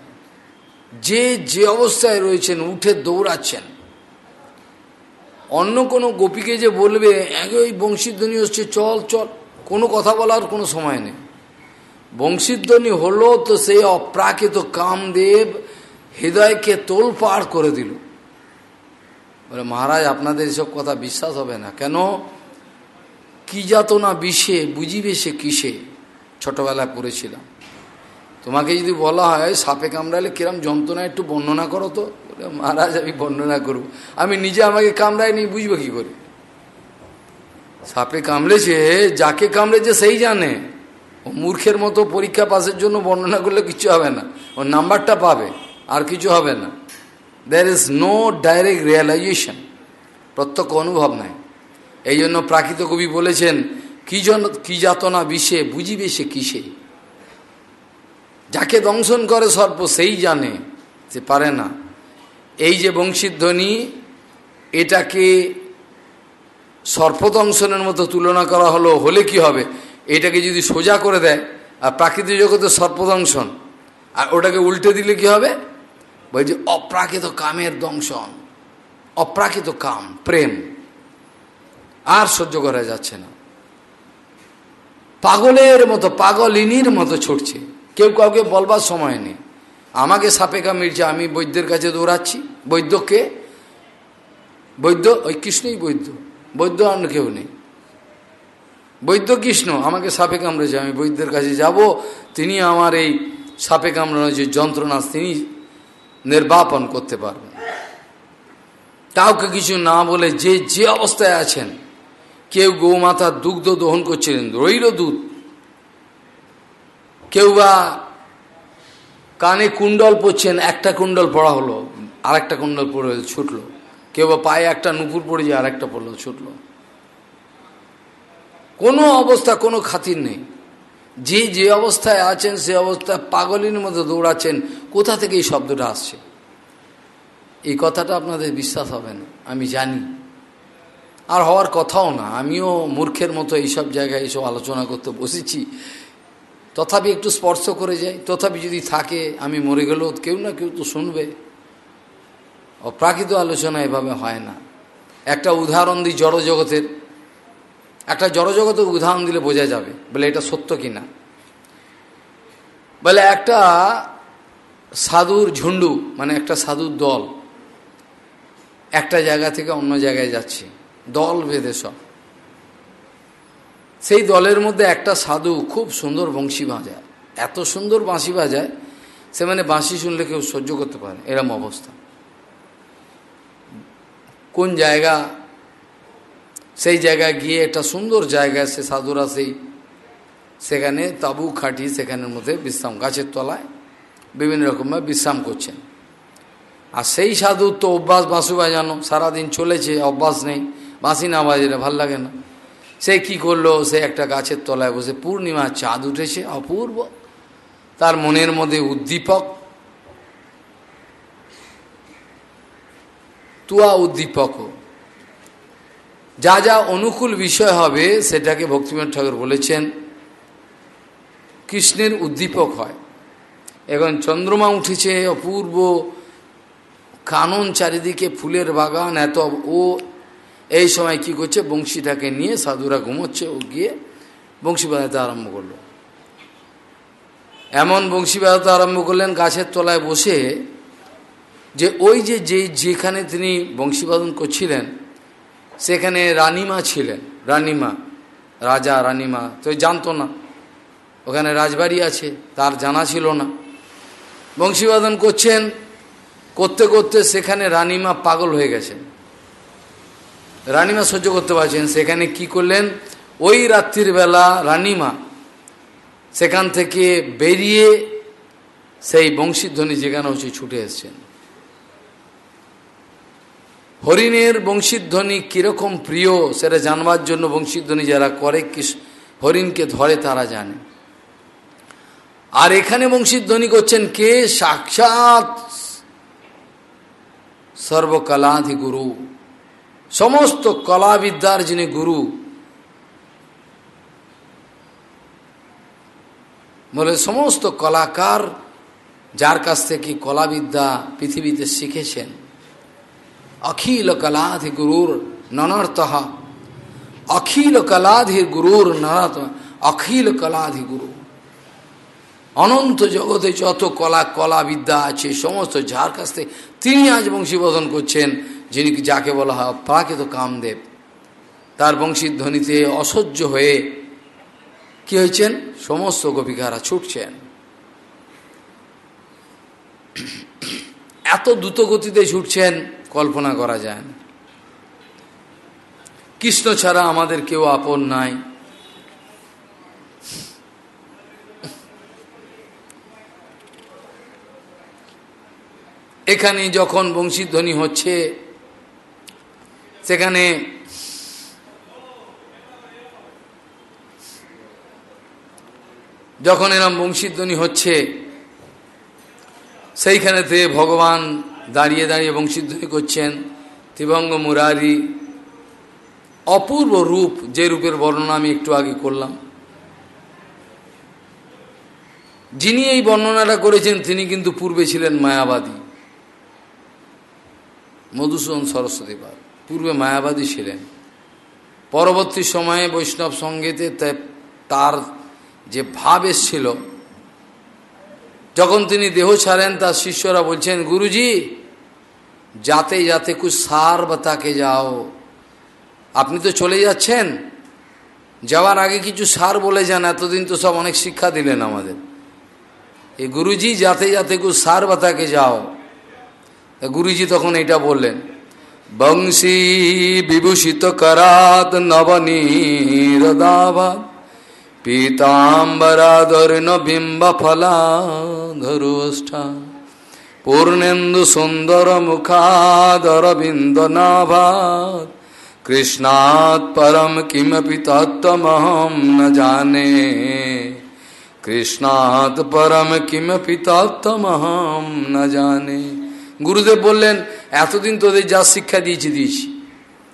Speaker 1: যে যে অবস্থায় রয়েছেন, উঠে দৌড়াচ্ছেন। অন্য কোনো গোপীকে যে বলবে ওই বংশীধ্বনি হচ্ছে, চল চল, কোনো কথা বলার কোনো সময় নেই। বংশীধ্বনি হলো তো সেই অপ্রাকৃত কামদেব হৃদয়কে তোল পার করে দিল। বলে, মহারাজ, আপনাদের এসব কথা বিশ্বাস হবে না। কেন? কি যাত না বিষে, বুঝিবে সে কিসে? ছোটবেলায় পড়েছিলাম। তোমাকে যদি বলা হয়, সাপে কামড়ালে কিরম যন্ত্রণা, একটু বর্ণনা করো তো। বলে, মহারাজ, আমি বর্ণনা করব। আমি নিজে আমাকে কামড়াই নি বুঝব কি করে? সাপে কামড়েছে, যাকে কামড়েছে সেই জানে। মূর্খের মতো পরীক্ষা পাসের জন্য বর্ণনা করলে কিছু হবে না। ওর নাম্বারটা পাবে, আর কিছু হবে না। There is no direct realisation প্রত্যক্ষ অনুভব নাই। এই জন্য প্রাকৃত কবি বলেছেন, কি জন, কি যাতনা বিষে, বুঝিবে সে কিসে? যাকে দংশন করে সর্প সেই জানে যে পারে না। এই যে বংশীধ্বনি, এটাকে সর্পদংশনের মতো তুলনা করা হলো, হলে কি হবে? এটাকে যদি সোজা করে দেয়, আর প্রাকৃতিক জগতে সর্পদংশন, আর ওটাকে উল্টে দিলে কি হবে? বলছে অপ্রাকৃত কামের দংশন, অপ্রাকৃত কাম, প্রেম, আর সহ্য করা যাচ্ছে না। পাগলের মতো, পাগলিনীর মতো ছুটছে। কেউ কাউকে বলবার সময় নেই। আমাকে সাপে কামিরছে আমি বৈদ্যের কাছে দৌড়াচ্ছি। বৈদ্যকে বৈদ্য, ওই কৃষ্ণই বৈদ্য। বৈদ্য অন্য কেউ নেই। বৈদ্য কৃষ্ণ, আমাকে সাপে কামড়েছে, আমি বৈদ্যের কাছে যাব। তিনি আমার এই সাপে কামড়ানোর যে যন্ত্রণা, তিনি নির্বাপন করতে পারবেন। কাউকে কিছু না বলে যে যে অবস্থায় আছেন, কেউ গৌমাতার দুগ্ধ দহন করছিলেন, রইল দুধ। কেউ বা কানে কুণ্ডল পড়ছেন, একটা কুণ্ডল পড়া হলো আর একটা কুণ্ডল পড়ে, ছুটলো। কেউ বা পায়ে একটা নুপুর পড়ে যায় আর একটা পড়ল, ছুটলো। কোনো অবস্থা, কোনো খাতির নেই। যে যে অবস্থায় আছেন, সে অবস্থায় পাগলির মধ্যে দৌড়াচ্ছেন, কোথা থেকে এই শব্দটা আসছে? এই কথাটা আপনাদের বিশ্বাস হবে না, আমি জানি। আর হওয়ার কথাও না, আমিও মূর্খের মতো এইসব জায়গায় এইসব আলোচনা করতে বসেছি। তথাপি একটু স্পর্শ করে যাই, তথাপি যদি থাকে, আমি মরে গেলেও কেউ না কেউ তো শুনবে। অপ্রাকৃত আলোচনা এভাবে হয় না। একটা উদাহরণ দিই জড়জগতের। একটা জড়জগতের উদাহরণ দিলে বোঝা যাবে, বলে এটা সত্য কিনা। বলে একটা সাধুর ঝুন্ডু মানে একটা সাধুর দল, একটা জায়গা থেকে অন্য জায়গায় যাচ্ছে, দল বেঁধে সব। সেই দলের মধ্যে একটা সাধু খুব সুন্দর বংশী বাজায়। এত সুন্দর বাঁশি বাজায়, সে মানে বাঁশি শুনলে কেউ সহ্য করতে পারে এরম অবস্থা। কোন জায়গা সেই জায়গায় গিয়ে একটা সুন্দর জায়গা সে সাধুরা সেই সেখানে তাবু খাটি সেখানের মধ্যে বিশ্রাম, গাছের তলায় বিভিন্ন রকমভাবে বিশ্রাম করছেন। আর সেই সাধুর তো অভ্যাস বাঁশি বাজানো সারাদিন চলেছে, অভ্যাস নেই বাঁশি না বাজালে ভালো লাগে না। সে কি করল, সে একটা গাছের তলায় বসে পূর্ণিমার চাঁদ উঠেছে, অপূর্ব। তার মনের মধ্যে উদ্দীপক। তুয়া উদ্দীপক যা যা অনুকূল বিষয় হবে, সেটাকে ভক্তিমন ঠাকুর বলেছেন, কৃষ্ণের উদ্দীপক হয়। এখন চন্দ্রমা উঠেছে, অপূর্ব কানন চারিদিকে ফুলের বাগান, এত ও এই সময় কি করছে, বংশীটাকে নিয়ে সাধুরা ঘুমোচ্ছে, ও গিয়ে বংশী বাজাতে আরম্ভ করল। এমন বংশী বাজাতে আরম্ভ করলেন, গাছের তলায় বসে যে ওই যে যে, যেখানে তিনি বংশীবাদন করছিলেন সেখানে রানীমা ছিলেন, রানীমা, রাজা রানীমা, তো জানতো না। ওখানে রাজবাড়ি আছে, তার জানা ছিল না। বংশীবাদন করছেন, করতে করতে সেখানে রানীমা পাগল হয়ে গেছেন। রানীমা সহ্য করতে পারছেন, সেখানে কি করলেন? ওই রাত্রির বেলা রানীমা সেখান থেকে বেরিয়ে সেই বংশীধ্বনি যেখানে হচ্ছে ছুটে এসছেন। হরিণের বংশীধ্বনি কীরকম প্রিয়, সেটা জানবার জন্য বংশীধ্বনি যারা করে হরিণকে ধরে তারা জানে। আর এখানে বংশীধ্বনি করছেন কে? সাক্ষাৎ সর্বকলাধি গুরু সমস্ত কলাবিদ্যার যিনি গুরু, বলে সমস্ত কলাকার যার কাছ থেকে কলাবিদ্যা পৃথিবীতে শিখেছেন অখিল কলাধি গুরুর ননর্তহ অখিল কলাধি গুরুর নরত অখিল কলাধি গুরু অনন্ত জগতে যত কলা কলা বিদ্যা আছে, সমস্ত যার থেকে তিনি আজ বংশীবোধন করছেন, যিনি যাকে বলা হয় প্রাকৃত কামদেব, তার বংশীর ধ্বনিতে অসহ্য হয়ে কি হয়েছেন? সমস্ত গোপিকারা ছুটছেন। এত দ্রুত গতিতে ছুটছেন কল্পনা করা যায় না। কৃষ্ণ ছাড়া আমাদের কেউ আপন নাই। এখানে যখন বংশীধ্বনি হচ্ছে, সেখানে যখন এরম বংশীধ্বনি হচ্ছে, সেইখানেতে ভগবান দাঁড়িয়ে দাঁড়িয়ে বংশীধ্বনি করছেন ত্রিভঙ্গ মুরারি। অপূর্ব রূপ যে রূপের বর্ণনা আমি একটু আগে করলাম। যিনি এই বর্ণনাটা করেছেন, তিনি কিন্তু পূর্বে ছিলেন মায়াবাদী। মধুসূদন সরস্বতী পাল, পূর্বে মায়াবাদী ছিলেন। পরবর্তী সময়ে বৈষ্ণব সঙ্গীতে তার যে ভাব এসছিল, যখন তিনি দেহ ছাড়েন, তার শিষ্যরা বলছেন, গুরুজি যাতে যাতে কুছ সার বাতাকে যাও আপনি তো চলে যাচ্ছেন যাওয়ার আগে কিছু সার বলে যান এতদিন তো সব অনেক শিক্ষা দিলেন আমাদের এই গুরুজি যাতে যাতে কুছ সার বাতাকে যাও গুরুজি তখন এটা বললেন বংশী বিভূষিত করাত নবনীরদাবাদ পীতাম্বরাদর্ণ বিম্ব ফলাধরুষ্ঠা পূর্ণেন্দু সুন্দর মুখাদর বিন্দ নাভাত কৃষ্ণাৎ পরম কিমপি তত্ত্বমহম ন জানে। কৃষ্ণাৎ পরম কিমপি তত্ত্বমহম ন জানে। গুরুদেব বললেন, এতদিন তোদের যা শিক্ষা দিয়েছি দিয়েছি।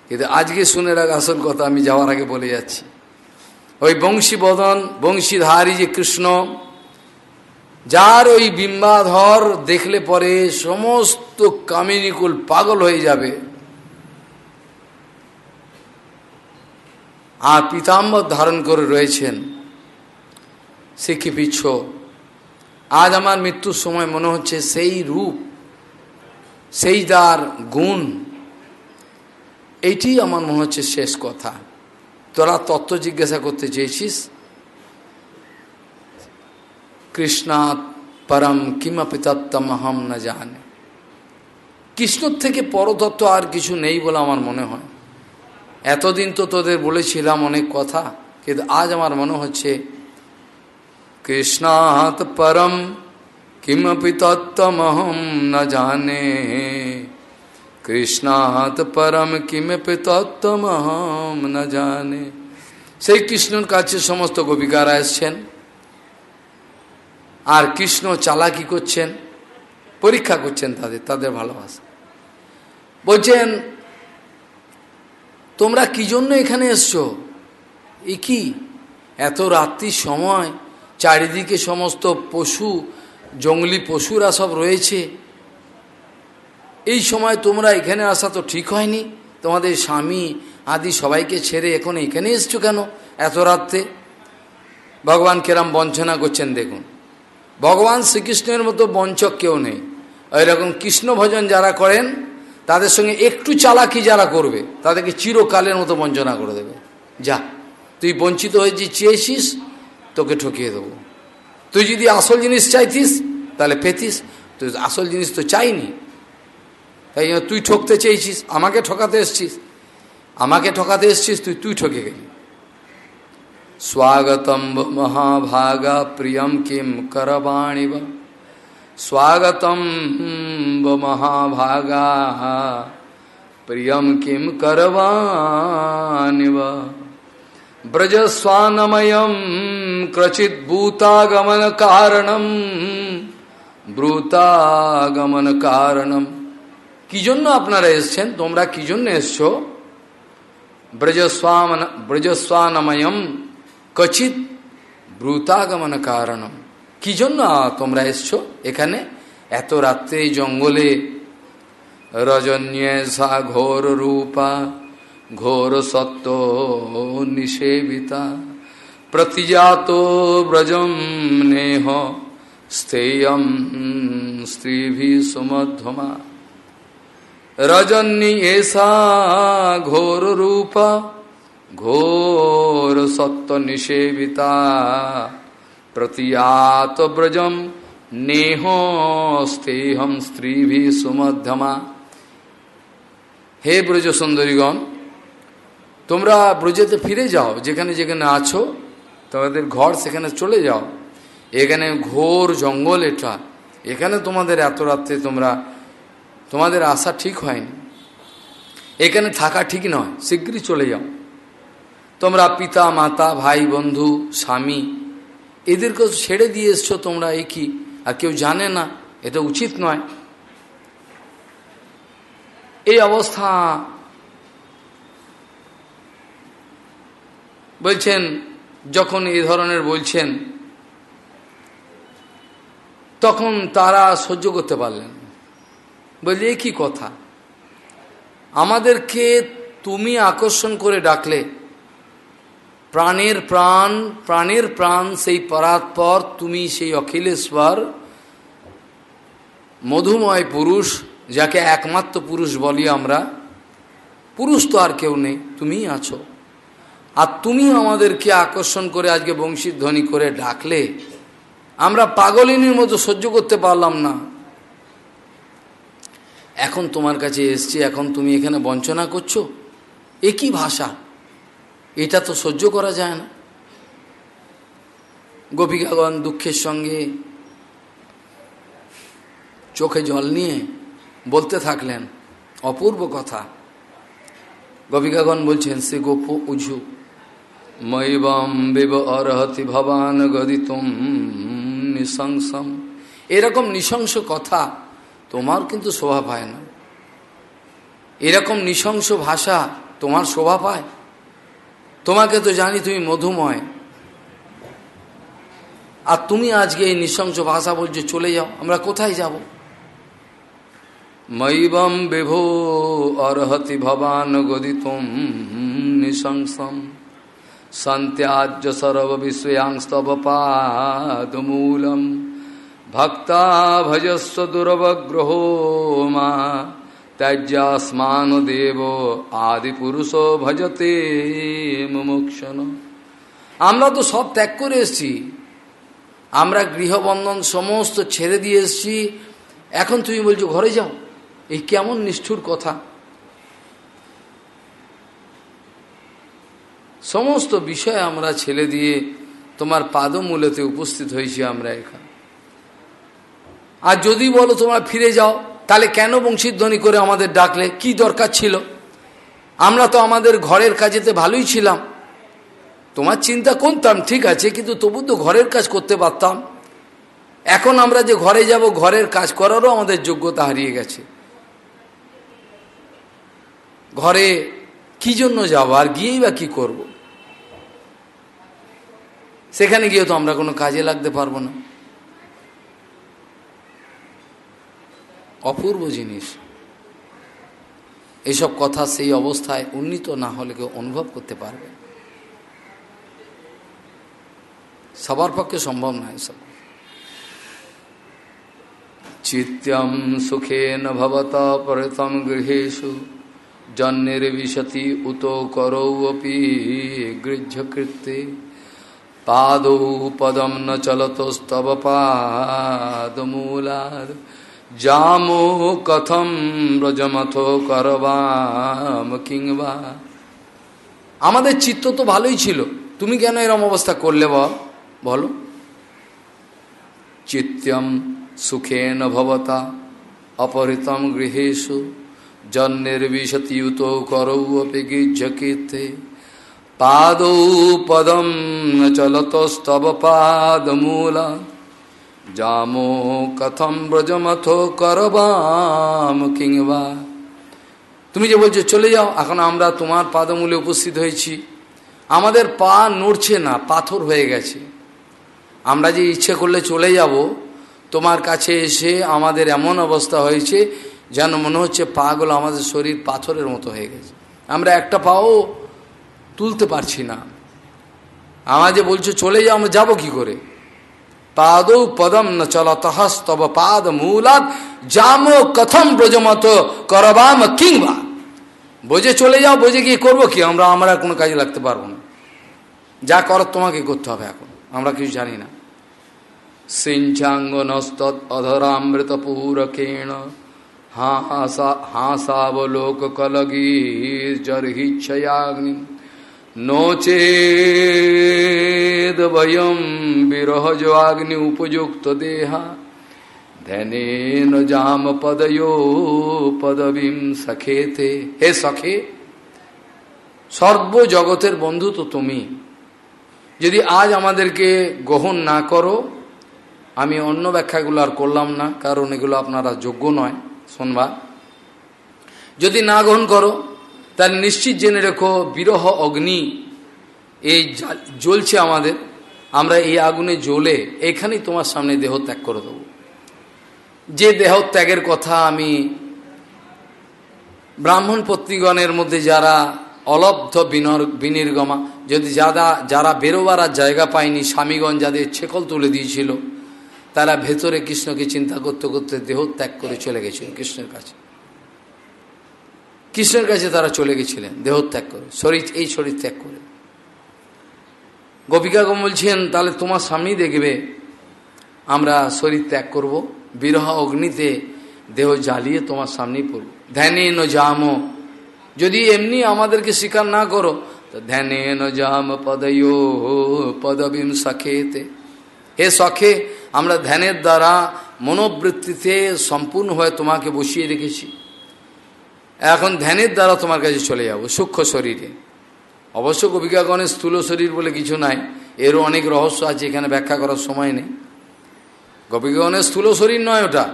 Speaker 1: কিন্তু আজকে শুনে রাখ, আসল কথা, আমি যাওয়ার আগে বলে যাচ্ছি। ওই বংশী বদন বংশীধারী যে কৃষ্ণ যার ওই বিম্বাধর দেখলে পরে সমস্ত কামিনীকুল পাগল হয়ে যাবে। আর পিতাম্বর ধারণ করে রয়েছেন। পিছ আজ আমার মৃত্যুর সময় মনে হচ্ছে সেই রূপ, সেই তার গুণ, এইটি আমার মনে হচ্ছে শেষ কথা। তোরা তত্ত্ব জিজ্ঞাসা করতে চেয়েছিস? কৃষ্ণাৎ পরম কিমপি তত্ত্বমহম না জানে। কৃষ্ণর থেকে পরতত্ত্ব আর কিছু নেই বলে আমার মনে হয়। এতদিন তো তোদের বলেছিলাম অনেক কথা, কিন্তু আজ আমার মনে হচ্ছে কৃষ্ণাৎ পরম কিমপি তত্ত্বমহম না জানে। কৃষ্ণাৎ পরম কিমপি তত্ত্বমহম না জানে। সেই কৃষ্ণর কাছে সমস্ত গোপিকারা এসছেন। আর কৃষ্ণ চালাকি করছেন, পরীক্ষা করছেন তাদের তাদের ভালোবাসা। বলছেন, তোমরা কি জন্য এখানে এসছো? এ কি? এত রাত্রির সময়, চারিদিকে সমস্ত পশু, জঙ্গলি পশুরা সব রয়েছে। এই সময় তোমরা এখানে আসা তো ঠিক হয়নি। তোমাদের স্বামী আদি সবাইকে ছেড়ে এখন এখানে এসছো কেন এত রাত্রে? ভগবান কেরাম বঞ্চনা করছেন, দেখুন। ভগবান শ্রীকৃষ্ণের মতো বঞ্চক কেউ নেই। রকম কৃষ্ণ ভজন যারা করেন, তাদের সঙ্গে একটু চালাকি যারা করবে, তাদেরকে চিরকালের মতো বঞ্চনা করে দেবে। যা, তুই বঞ্চিত হয়েছিস চেয়েছিস, তোকে ঠকিয়ে দেবো। তুই যদি আসল জিনিস চাইতিস, তাহলে পেতিস। তো আসল জিনিস তো চাইনি। তাই তুই ঠকতে চেয়েছিস, আমাকে ঠকাতে এসছিস। আমাকে ঠকাতে এসছিস, তুই তুই ঠকে গেলি। স্বাগতম মহাভাগা প্রিয়ম কিম করবাণিব স্বাগতম মহাভাগা প্রিয়ম কিম করবাণিব ব্রজস্বানময়ম ক্রচিৎ ভূতাগমন কারণম ব্রূতাগমন কারণম কি জন্য আপনারা এসছেন তোমরা কি জন্য এসছো ব্রজস্বাম ব্রজস্বানময়ম কচিত ব্রুতাগমন কারণম কি জন্য তোমরা এসছো এখানে এত রাত্রে জঙ্গলে রজন্যসা ঘোর রূপা ঘোর সত্য নিষেবিতা প্রতিজাত ব্রজম নেহ স্থেয়ম স্ত্রীভি সুমধ্যমা রজনী এসা ঘোর রূপা ঘোর সত্য নিষেবিতা। প্রতিয়াত ব্রজম নেহ স্থেহম স্ত্রীভি সুমধ্যমা। হে ব্রজ সুন্দরীগণ, তোমরা ব্রজেতে ফিরে যাও, যেখানে যেখানে আছো, তোমাদের ঘর সেখানে চলে যাও। এখানে ঘোর জঙ্গল এটা। এখানে তোমাদের এত রাত্রে তোমরা, তোমাদের আসা ঠিক হয়নি। এখানে থাকা ঠিক নয় শীঘ্রই চলে যাও। তোমরা পিতা, মাতা, ভাই, বন্ধু, স্বামী, এদেরকে ছেড়ে দিয়ে এসছো তোমরা এই কি? আর কেউ জানে না এটা উচিত নয়। এই অবস্থা বলছেন, যখন এই ধরনের বলছেন, তখন তারা সহ্য করতে পারলেন বললে কি কথা? আমাদেরকে তুমি আকর্ষণ করে ডাকলে প্রাণের প্রাণ প্রাণের প্রাণ সেই পরাৎপর, তুমি সেই অখিলেশ্বর, মধুময় পুরুষ, যাকে একমাত্র পুরুষ বলি আমরা। পুরুষ তো আর কেউ নেই তুমিই আছো। আর তুমি আমাদেরকে আকর্ষণ করে আজকে বংশীধ্বনি করে ডাকলে, আমরা পাগলিনীর মতো সহ্য করতে পারলাম না। এখন তোমার কাছে এসছি, এখন তুমি এখানে বঞ্চনা করছ। একই ভাষা। এটা তো সহ্য করা যায় না। গোপিকাগণ দুঃখের সঙ্গে চোখে জল নিয়ে বলতে থাকলেন, অপূর্ব কথা। গোপিকাগণ বলছেন, সে গোপ উজু মৈবম বিব অরহতি ভবান গদিতম নিশংসম। এরকম নৃশংস কথা তোমার কিন্তু শোভা পায় না। এরকম নৃশংস ভাষা তোমার শোভা পায়? তোমাকে তো জানি তুমি মধুময়। আর তুমি আজকে এই নৃশংস ভাষা বলছো, চলে যাও, আমরা কোথায় যাব? মৈবম বিভো অর্হতি ভবান গদিতম নৃশংসম। সন্ত্যাজ্য সর্ব বিশ্বয়াংস্তব পাদমূলম ভক্তা ভজস্ব দুরবগ্রহ মা ত্যাজ্যাস্মান দেব আদি পুরুষ ভজতে মুমুক্ষণ আমরা তো সব ত্যাগ করে এসছি। আমরা গৃহবন্ধন সমস্ত ছেড়ে দিয়ে এসছি। এখন তুমি বলছো, ঘরে যাও। এই কেমন নিষ্ঠুর কথা। সমস্ত বিষয় আমরা ছেলে দিয়ে তোমার পাদমূলেতে উপস্থিত হয়েছি আমরা এখানে। আর যদি বলো তোমরা ফিরে যাও তাহলে কেন বংশীধ্বনি করে আমাদের ডাকলে? কি দরকার ছিল? আমরা তো আমাদের ঘরের কাজেতে ভালোই ছিলাম। তোমার চিন্তা করতাম, ঠিক আছে, কিন্তু তবু তো ঘরের কাজ করতে পারতাম। এখন আমরা যে ঘরে যাব, ঘরের কাজ করারও আমাদের যোগ্যতা হারিয়ে গেছে। ঘরে কি জন্য যাব, আর গিয়েই বা কি করব? সেখানে গিয়ে তো আমরা কোনো কাজে লাগতে পারব না। অপূর্ব জিনিস। এসব কথা সেই অবস্থায় উন্নীত না হলে কেউ অনুভব করতে পারবে। সবার পক্ষে সম্ভব নয় সব চিত্যম সুখে নভবত পরতম গৃহেশু জন্মেরবিশতি উত করৌপি গৃহ্যকৃত্যে, পাদৌ পদম ন চলত স্তব পাদমূলাদ जामो कथम ব্রজমথো করবাম কিংবা আমাদের চিত্ত তো ভালোই ছিল তুমি কেন এরম অবস্থা করলে বল বলো চিত্যম সুখেন ভবতা অপহৃতম গৃহেশু জন্নির্বিশতিয়ুত করৌ অপি গিজ্জকীর্তে পাদৌ পদম চলতস্তব পাদমূলা জামো কথম ব্রজমথ করবাম কিংবা তুমি যে বলছো, চলে যাও। এখন আমরা তোমার পাদমূলে উপস্থিত হয়েছি। আমাদের পা নড়ছে না, পাথর হয়ে গেছে। আমরা যে ইচ্ছে করলে চলে যাব, তোমার কাছে এসে আমাদের এমন অবস্থা হয়েছে যেন মনে হচ্ছে পাগুলো আমাদের শরীর পাথরের মতো হয়ে গেছে। আমরা একটা পাও তুলতে পারছি না। আমার যে বলছো, চলে যাও, আমরা যাব কি করে? পাদৌ পদম ন চল তহস্তব পাদ মূলাদ জামো কথম ব্রজমত করবাম কিংবা বোঝে চলে যাও বোঝে গিয়ে করব কি আমরা আমরা কোনো কাজে লাগতে পারব না যা করো তোমাকে করতে হবে এখন আমরা কিছু জানি না সিঞ্চাঙ্গনস্তৎ অধরামৃত পূরকেণ হাসাবলোক কলগীর্জর্হিচ্ছয়াগ্নি নোচেদ বয়ম বিরহজাগ্নি উপযুক্ত দেহা ধ্যানেন জাম পদয়ো পদবিম সখেতে হে সখে সর্বজগতের বন্ধু তো তুমি। যদি আজ আমাদেরকে গ্রহণ না করো, আমি অন্য ব্যাখ্যাগুলো আর করলাম না, কারণ এগুলো আপনারা যোগ্য নয়, শোনবা। যদি না গ্রহণ করো তাহলে নিশ্চিত জেনে রেখো, বিরহ অগ্নি, এই জ্বলছে আমাদের। আমরা এই আগুনে জ্বলে এখানেই তোমার সামনে দেহ ত্যাগ করে দেবো। যে দেহ ত্যাগের কথা আমি ব্রাহ্মণ পত্নীগণের মধ্যে যারা অলব্ধ বিনর বিনির্গমা, যদি যারা যারা বেরোবার আর জায়গা পায়নি, স্বামীগণ যাদের ছেকল তুলে দিয়েছিল, তারা ভেতরে কৃষ্ণকে চিন্তা করতে করতে দেহ ত্যাগ করে চলে গেছিল কৃষ্ণের কাছে। কৃষ্ণের কাছে তারা চলে গেছিলেন? দেহ ত্যাগ করে। শরীর, এই শরীর ত্যাগ করে। গোপিকাগম বলছেন, তাহলে তোমার সামনেই দেখবে, আমরা শরীর ত্যাগ করব। বিরহ অগ্নিতে দেহ জ্বালিয়ে তোমার সামনেই পড়ব। ধ্যানে ন জামো যদি এমনি আমাদেরকে স্বীকার না করো, তো ধ্যানে ন জাম পদয়ো পদবিম সখেতে হে সখে, আমরা ধ্যানের দ্বারা মনোবৃত্তিতে সম্পূর্ণ হয়ে তোমাকে বসিয়ে রেখেছি। এখন ধ্যানের দ্বারা তোমার কাছে চলে যাব, সূক্ষ্ম শরীরে। অবশ্য কবিকাগণের স্থূল শরীর বলে কিছু নাই, এরও অনেক রহস্য আছে, এখানে ব্যাখ্যা করার সময় নেই। কবিকাগণের স্থূল শরীর নয় ওটা,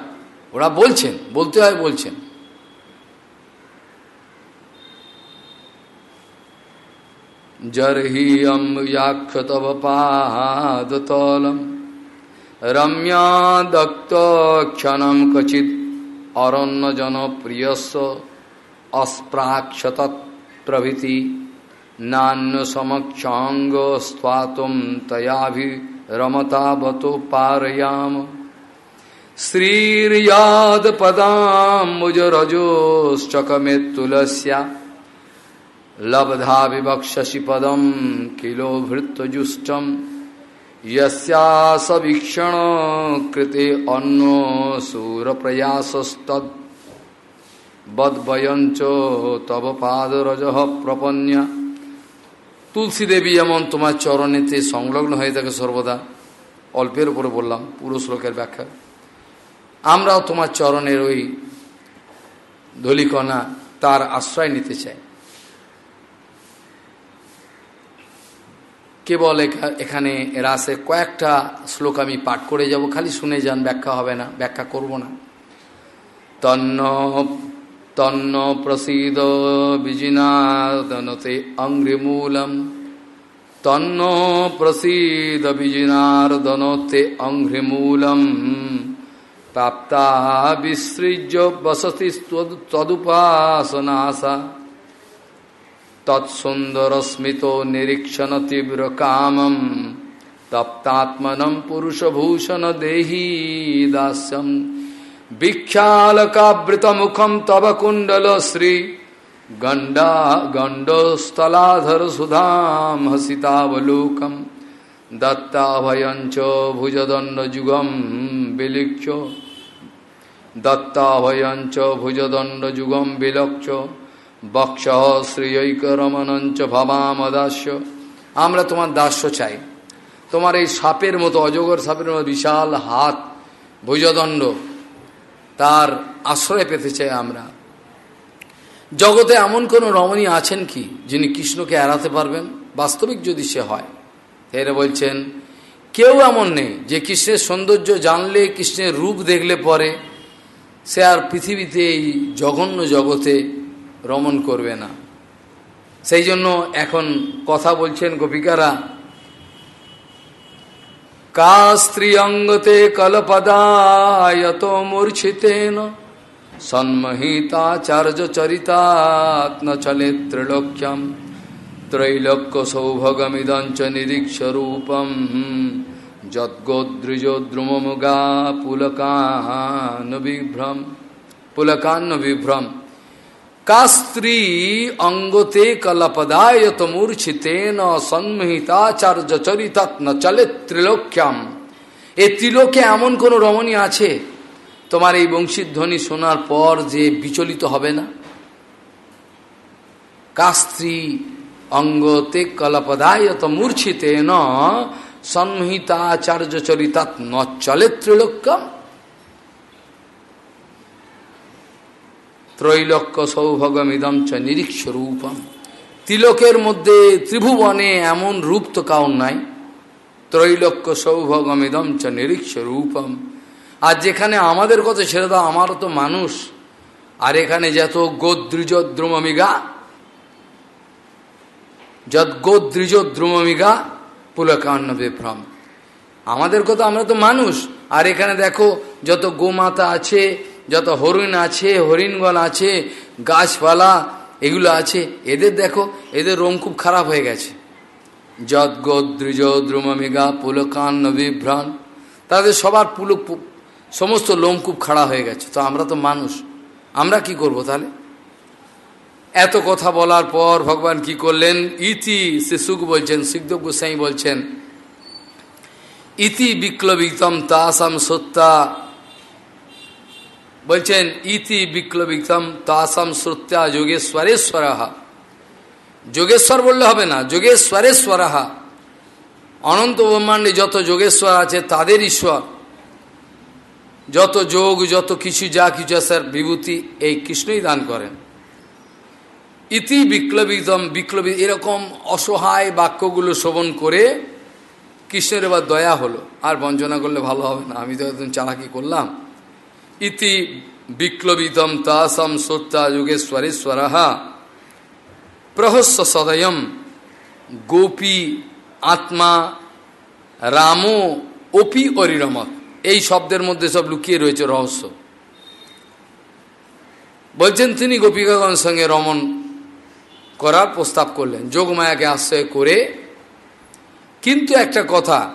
Speaker 1: ওরা বলছেন, বলতে হয় বলছেন। জর্হিয়ম ইয়াক্ষ পাদতলম রম্যা দত্ত ক্ষণম কচিত অরণ্য জনপ্রিয়স্ব अस्प्राक्षत प्रभृति। नान्य समक्षांग स्वातम तया भी रमता बतो पारयाम। श्रीर्याद पदाम्बुज रजोश्चकमे तुलस्या लब्धा विवक्षसि पदम किलो भृतजुष्टम यीक्षण कृते अन्नो सूर प्रयासस्तद् বদবয়ঞ্চ তব পাদরজ প্রপন্যা। তুলসী দেবী যেমন তোমার চরণেতে সংলগ্ন হয়ে থাকে সর্বদা। অল্পের উপরে বললাম, পুরো শ্লোকের ব্যাখ্যা। আমরাও তোমার চরণের ওই ধলিকণা তার আশ্রয় নিতে চাই। কেবল এখানে রাসে কয়েকটা শ্লোক আমি পাঠ করে যাব, খালি শুনে যান, ব্যাখ্যা হবে না, ব্যাখ্যা করব না। তন্ন तन्नो प्रसीद विजिनार्दनते अङ्घ्रिमूलम्। तन्नो प्रसीद विजिनार्दनते अङ्घ्रिमूलम्। प्राप्ता विसृज्य वसति तदुपासनासा तत्सुन्दरस्मितो निरीक्षणतीव्रकामं तप्तात्मनं पुरुषभूषणदेही दास्यम्। বিখ্যালকাবৃত মুখম তব কুণ্ডল শ্রী গণ্ডা গণ্ডস্থলাধর সুধাম হসিতাবলোকম দত্তাভয়ঞ্চ ভুজদণ্ডযুগম বিলিক্ষ দত্তাভয়ঞ্চ ভুজদণ্ডযুগম বিলক্ষ বক্ষ শ্রীয়ৈকরমণঞ্চ ভবামদাস্য আমরা তোমার দাস্য চাই। তোমার এই সাপের মতো, অজগর সাপের মতো বিশাল হাত, ভুজদণ্ড। তার আশ্রয় পেতে চাই আমরা। জগতে এমন কোনো রমণী আছেন কি, যিনি কৃষ্ণকে এড়াতে পারবেন? বাস্তবিক যদি সে হয় এরা বলছেন, কেউ এমন নেই যে কৃষ্ণের সৌন্দর্য জানলে, কৃষ্ণের রূপ দেখলে পরে সে আর পৃথিবীতে এই জঘন্য জগতে রমণ করবে না। সেই জন্য এখন কথা বলছেন গোপিকারা কা স্ত্রী অঙ্গতে কলপদায়ত মূর্ছিতেন সন্মহিতাচার্য চরিতাত্ম চলে ত্রিলোক্যম ত্রৈলোক্য সৌভগমিদঞ্চ নিরীক্ষ রূপম যদ্গোদ্রিজোদ্রুমমুগা পুলকান বিভ্রম পুলকান্ন বিভ্রম কা স্ত্রী অঙ্গতে কলপদায়ত মূর্ছিতেন সন্মহিতাচার্য চরিতাত্ম চলে ত্রিলোক্যাম এ ত্রিলোকে এমন কোন রমণী আছে? তোমার এই বংশীধ্বনি শোনার পর যে বিচলিত হবে না? কাস্ত্রী অঙ্গতে কলপদায়ত মূর্ছিতে ন সন্মহিতাচার্য চরিতাৎ ন চলে ত্রিলোক্যম ত্রৈলক্য সৌভগমিদম চ নিরীক্ষ রূপম তিলকের মধ্যে ত্রিভুবনে এমন রূপ তো কাউন নাই। ত্রৈলক্য সৌভগমিদম চ নিরীক্ষ রূপম আর যেখানে আমাদের কথা ছেড়ে দাও, আমারও তো মানুষ। আর এখানে যত গোদ্রিজ দ্রুমমিগা যদ গোদ্রিজ দ্রুমমিগা পুলকান্ন বিভ্রম আমাদের কথা আমরা তো মানুষ। আর এখানে দেখো, যত গোমাতা আছে যত হরিণ আছে, হরিণগণ আছে, গাছপালা এগুলো আছে, এদের দেখো, এদের রং খুব খারাপ হয়ে গেছে। যদ গোদ্রিজ দ্রুমমিগা পুলকান্ন বিভ্রাণ, তাদের সবার পুলক সমস্ত লোম খুব খাড়া হয়ে গেছে। তো আমরা তো মানুষ, আমরা কি করব তাহলে? এত কথা বলার পর ভগবান কি করলেন? ইতি সে সুখ বলছেন, সিদ্ধ গোসাই বলছেন, ইতি বিক্লবিতম তাসাম সত্তা বলছেন, ইতি বিক্লবিতম তাসাম সত্যা যোগেশ্বরেশ্বর। যোগেশ্বর বললে হবে না যোগেশ্বরেশ্বরাহা অনন্ত ব্রহ্মাণ্ডে যত যোগেশ্বর আছে, তাদের ঈশ্বর। যত যোগ, যত কিছু, যা কিছু স্যার বিভূতি এই কৃষ্ণই দান করেন। ইতি বিপ্লবীতম বিপ্লবী এরকম অসহায় বাক্যগুলো শোভন করে কৃষ্ণের এবার দয়া হলো। আর বঞ্চনা করলে ভালো হবে না, আমি তো একদম চালাকি করলাম। ইতি বিপ্লবীতম তাসম সত্যা যোগেশ্বরেশ্বরহা প্রহস্য সদয়ম গোপী আত্মা রামো অপি অরিরমত এই শব্দের মধ্যে সব লুকিয়ে রয়েছে রহস্য। বলছেন, তিনি গোপিকাগণ সঙ্গে রমন করার প্রস্তাব করলেন। যোগমায়াকে আশ্রয় করে কিন্তু একটা কথা,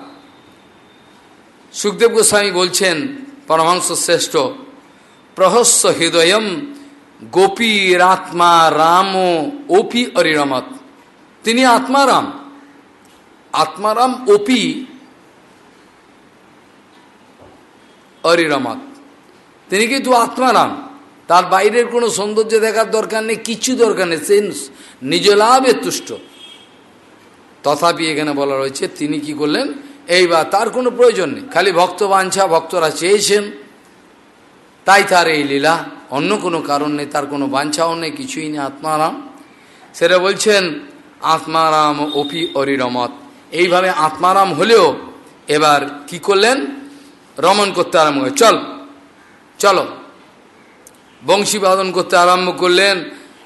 Speaker 1: সুখদেব গোস্বামী বলছেন পরমাংশ শ্রেষ্ঠ। প্রহস্য হৃদয়ম গোপীর আত্মা রাম ওপি অরিরমত তিনি আত্মারাম আত্মারাম ওপি অরিরমত তিনি কিন্তু আত্মারাম তার বাইরের কোনো সৌন্দর্য দেখার দরকার নেই, কিছু দরকার নেই। সে নিজ লাভে তুষ্ট। তথাপি এখানে বলা রয়েছে, তিনি কি করলেন? এইবার তার কোনো প্রয়োজন নেই। খালি ভক্ত বাঞ্ছা, ভক্তরা চেয়েছেন, তাই তার এই লীলা। অন্য কোনো কারণ নেই, তার কোনো বাঞ্ছাও নেই, কিছুই নেই আত্মারাম। সেটা বলছেন, আত্মারাম অপি অরিরমত এইভাবে আত্মারাম হলেও এবার কি করলেন? রমন করতে আরম্ভ করে চল, চলো। বংশী বাদন করতে আরম্ভ করলেন।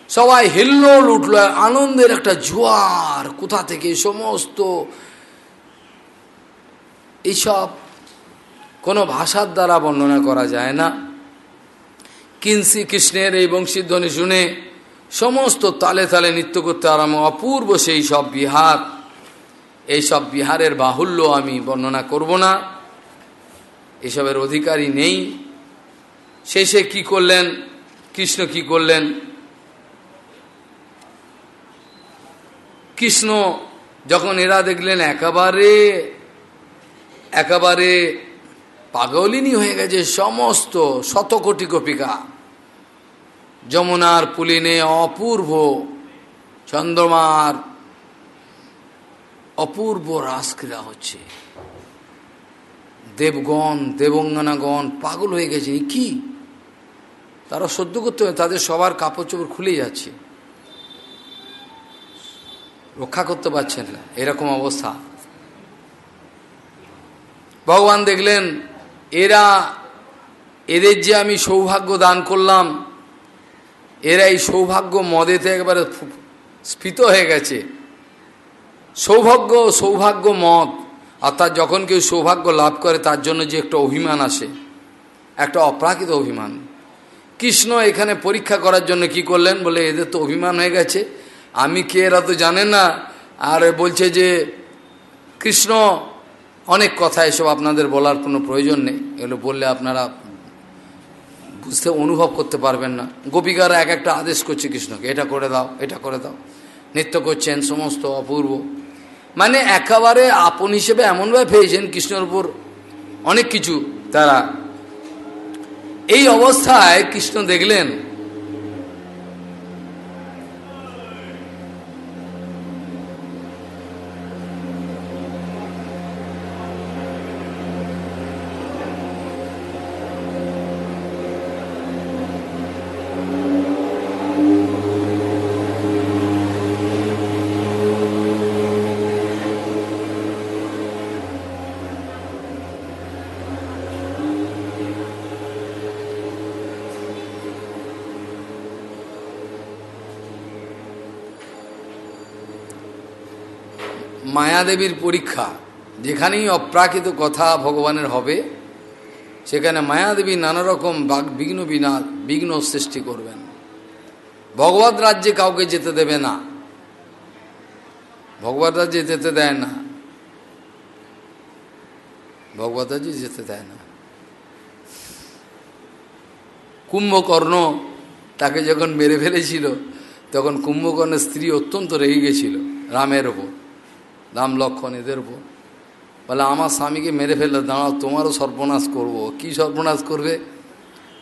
Speaker 1: সবাই হিল্লোল উঠল আনন্দের একটা জোয়ার কোথা থেকে, সমস্ত এইসব কোনো ভাষার দ্বারা বর্ণনা করা যায় না। কিনসি কৃষ্ণের এই বংশীধ্বনি শুনে সমস্ত তালে তালে নৃত্য করতে আরম্ভ, অপূর্ব সেই সব বিহার। এই সব বিহারের বাহুল্য আমি বর্ণনা করব না। এসবের অধিকারী নেই। শেষে কি করলেন? কৃষ্ণ কি করলেন? কৃষ্ণ যখন এরা দেখলেন একেবারে একেবারে পাগলিনী হয়ে গেছে সমস্ত শতকোটি কপিকা যমুনার পুলিনে অপূর্ব, চন্দ্রমার অপূর্ব রাসক্রিয়া হচ্ছে। দেবগণ, দেবঙ্গনাগণ পাগল হয়ে গেছে। কি? তারা সহ্য করতে হবে তাদের সবার কাপড় চোপড় খুলে যাচ্ছে। রক্ষা করতে পারছেন না। এরকম অবস্থা। ভগবান দেখলেন, এরা, এদের যে আমি সৌভাগ্য দান করলাম, এরা এই সৌভাগ্য মদেতে একবারে স্ফীত হয়ে গেছে। সৌভাগ্য সৌভাগ্য মদ, অর্থাৎ যখন কেউ সৌভাগ্য লাভ করে, তার জন্য যে একটা অভিমান আসে, একটা অপ্রাকৃত অভিমান। কৃষ্ণ এখানে পরীক্ষা করার জন্য কি করলেন? বলে, এদের তো অভিমান হয়ে গেছে। আমি কে এরা তো জানেন না। আর বলছে যে, কৃষ্ণ অনেক কথা এসব আপনাদের বলার কোনো প্রয়োজন নেই। এগুলো বললে আপনারা বুঝতে অনুভব করতে পারবেন না। গোপিকারা এক একটা আদেশ করছে কৃষ্ণকে, এটা করে দাও, এটা করে দাও। নৃত্য করছেন সমস্ত অপূর্ব। মানে একেবারে আপন হিসেবে এমনভাবে পেয়েছেন কৃষ্ণর উপর অনেক কিছু তারা। এই অবস্থায় কৃষ্ণ দেখলেন মায়াদেবীর পরীক্ষা, যেখানেই অপ্রাকৃত কথা ভগবানের হবে, সেখানে মায়াদেবী নানা রকম বিঘ্ন বিনা বিঘ্ন সৃষ্টি করবেন। ভগবত রাজ্যে কাউকে যেতে দেবে না। ভগবত রাজ্যে যেতে দেয় না। ভগবত রাজ্যে যেতে দেয় না। কুম্ভকর্ণ তাকে যখন মেরে ফেলেছিল, তখন কুম্ভকর্ণের স্ত্রী অত্যন্ত রেগে গেছিল রামের ওপর। রাম লক্ষণ এদের উপর। বলে, আমার স্বামীকে মেরে ফেললে, দাঁড়াও, তোমারও সর্বনাশ করব। কি সর্বনাশ করবে?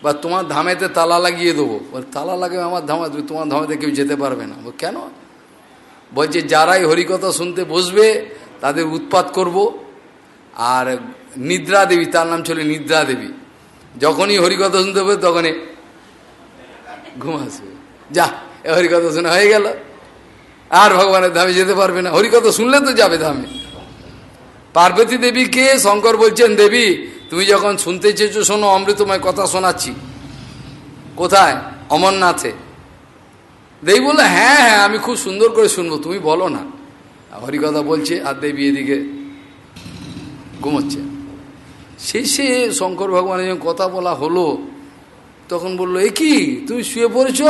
Speaker 1: বা তোমার ধামেতে তালা লাগিয়ে দেবো। বলে, তালা লাগাবে আমার ধামা তোমার ধামেতে কেউ যেতে পারবে না। কেন? বলছে, যারাই হরিকথা শুনতে বসবে, তাদের উৎপাত করব। আর নিদ্রা দেবী, তার নাম ছিল নিদ্রা দেবী। যখনই হরিকথা শুনতে হবে তখনই ঘুম আসবে। যা হরিকথা শুনে হয়ে গেল। আর ভগবানের ধামে যেতে পারবে না। হরিকথা শুনলে তো যাবে ধামে। পার্বতী দেবীকে শঙ্কর বলছেন, দেবী, তুমি যখন শুনতে চেয়েছো, শোনো, অমৃতময় কথা শোনাচ্ছি। কোথায়? অমরনাথে। দেবী বলল হ্যাঁ হ্যাঁ আমি খুব সুন্দর করে শুনব, তুমি বলো না। হরিকথা বলছে, আর দেবী এদিকে ঘুমোচ্ছে। শেষে শঙ্কর ভগবানের যখন কথা বলা হলো, তখন বলল, এ কি? তুমি শুয়ে পড়েছ?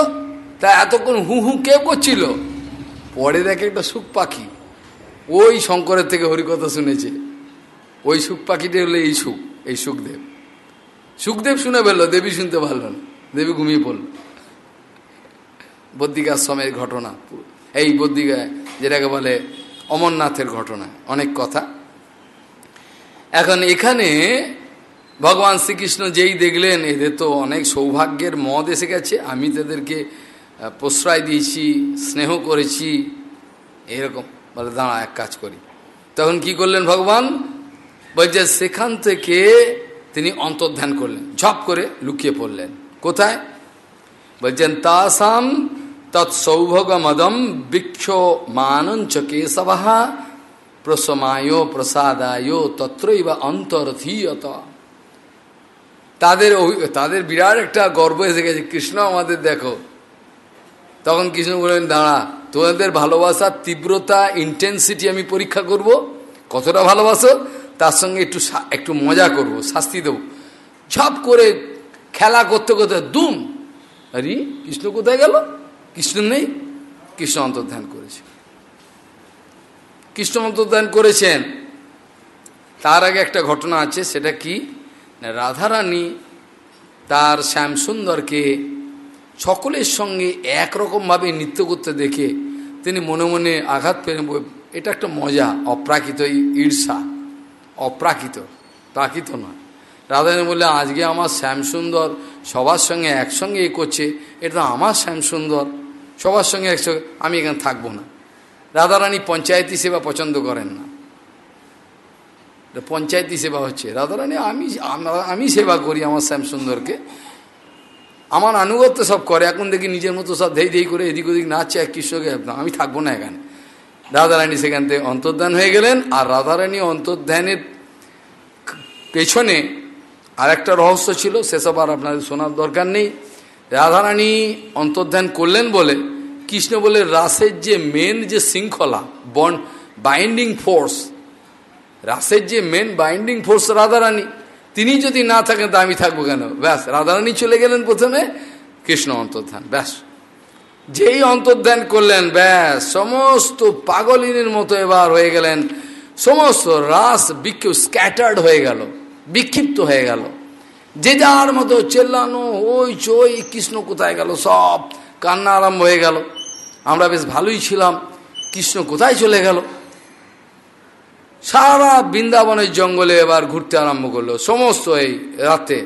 Speaker 1: তা এতক্ষণ হু হু কে করছিল? পরে দেখে একটা সুখ পাখি। ওই শঙ্করের থেকে হরিকথা শুনেছে। ওই সুখ পাখিটা হলো এই সুখ, এই সুখদেব। সুখদেব শুনে ফেলল দেবী শুনতে পারল না, দেবী ঘুমিয়ে পড়ল। বদ্রিকাশ্রমের ঘটনা, এই বদ্রিকা যেটাকে বলে অমরনাথের ঘটনা, অনেক কথা। এখন এখানে ভগবান শ্রীকৃষ্ণ যেই দেখলেন, এদের তো অনেক সৌভাগ্যের মদ এসে গেছে, আমি তাদেরকে প্রশ্রয় দিয়েছি, স্নেহ করেছি, এরকম বলে, দাঁড়া, এক কাজ করি। তখন কি করলেন ভগবান? বলছে, সেখান থেকে তিনি অন্তর্ধান করলেন, ঝপ করে লুকিয়ে পড়লেন। কোথায়? বলছেন, তাসাম তৎসৌভগমদম বৃক্ষ মানঞ্চ কেশবাহা প্রসমায় প্রসাদায় তত্রই বা অন্তরথীয়ত তাদের তাদের বিরাট একটা গর্ব এসে গেছে, কৃষ্ণ, আমাদের দেখো তখন কৃষ্ণ বললেন, দাঁড়া, তোমাদের ভালোবাসার তীব্রতা ইন্টেন্সিটি আমি পরীক্ষা করব। কতটা ভালোবাসো? তার সঙ্গে একটু একটু মজা করব, শাস্তি দেব। ঝপ করে খেলা করতে করতে দুম। আরে, কৃষ্ণ কোথায় গেল? কৃষ্ণ নেই। কৃষ্ণ অন্তর্ধান করেছে। কৃষ্ণ অন্তর্ধান করেছেন। তার আগে একটা ঘটনা আছে, সেটা কি? রাধারানী তার শ্যামসুন্দরকে সকলের সঙ্গে একরকমভাবে নৃত্য করতে দেখে তিনি মনে মনে আঘাত পেয়ে এটা একটা মজা, অপ্রাকৃত ঈর্ষা। অপ্রাকৃত, প্রাকৃত নয়। রাধারানী বললে আজকে আমার শ্যামসুন্দর সবার সঙ্গে একসঙ্গে এ করছে, এটা আমার শ্যামসুন্দর। সবার সঙ্গে একসঙ্গে, আমি এখানে থাকব না। রাধারানী পঞ্চায়েতি সেবা পছন্দ করেন না। পঞ্চায়েতি সেবা হচ্ছে। রাধারানী, আমি আমি সেবা করি আমার শ্যামসুন্দরকে। আমার আনুগত্য সব করে, এখন দেখি নিজের মতো সব ধেই ধেই করে এদিক ওদিক নাচছে, এক কৃষ্ণকে আমি থাকব না এখানে। রাধারানী সেখান থেকে অন্তর্ধান হয়ে গেলেন, আর রাধারানী অন্তর্ধানের পেছনে আর একটা রহস্য ছিল, সেসব আর আপনাদের শোনার দরকার নেই। রাধারানী অন্তর্ধান করলেন বলে, কৃষ্ণ বলে, রাসের যে মেন যে শৃঙ্খলা বন বাইন্ডিং ফোর্স রাসের যে মেন বাইন্ডিং ফোর্স রাধারানী তিনি যদি না থাকেন, তা আমি থাকব কেন? ব্যাস, রাধারানী চলে গেলেন প্রথমে কৃষ্ণ অন্তর্ধান, ব্যাস। যেই অন্তর্ধান করলেন, ব্যাস, সমস্ত পাগলিনীর মতো এবার হয়ে গেলেন, সমস্ত রাস বিক্ষিপ স্ক্যাটার্ড হয়ে গেল, বিক্ষিপ্ত হয়ে গেল। যে যার মতো চেল্লানো, ওই চই, কৃষ্ণ কোথায় গেল? সব কান্না আরম্ভ হয়ে গেল। আমরা বেশ ভালোই ছিলাম, কৃষ্ণ কোথায় চলে গেল? সারা বৃন্দাবনের জঙ্গলে এবার ঘুরতে আরম্ভ করল। সমস্ত এই রাতে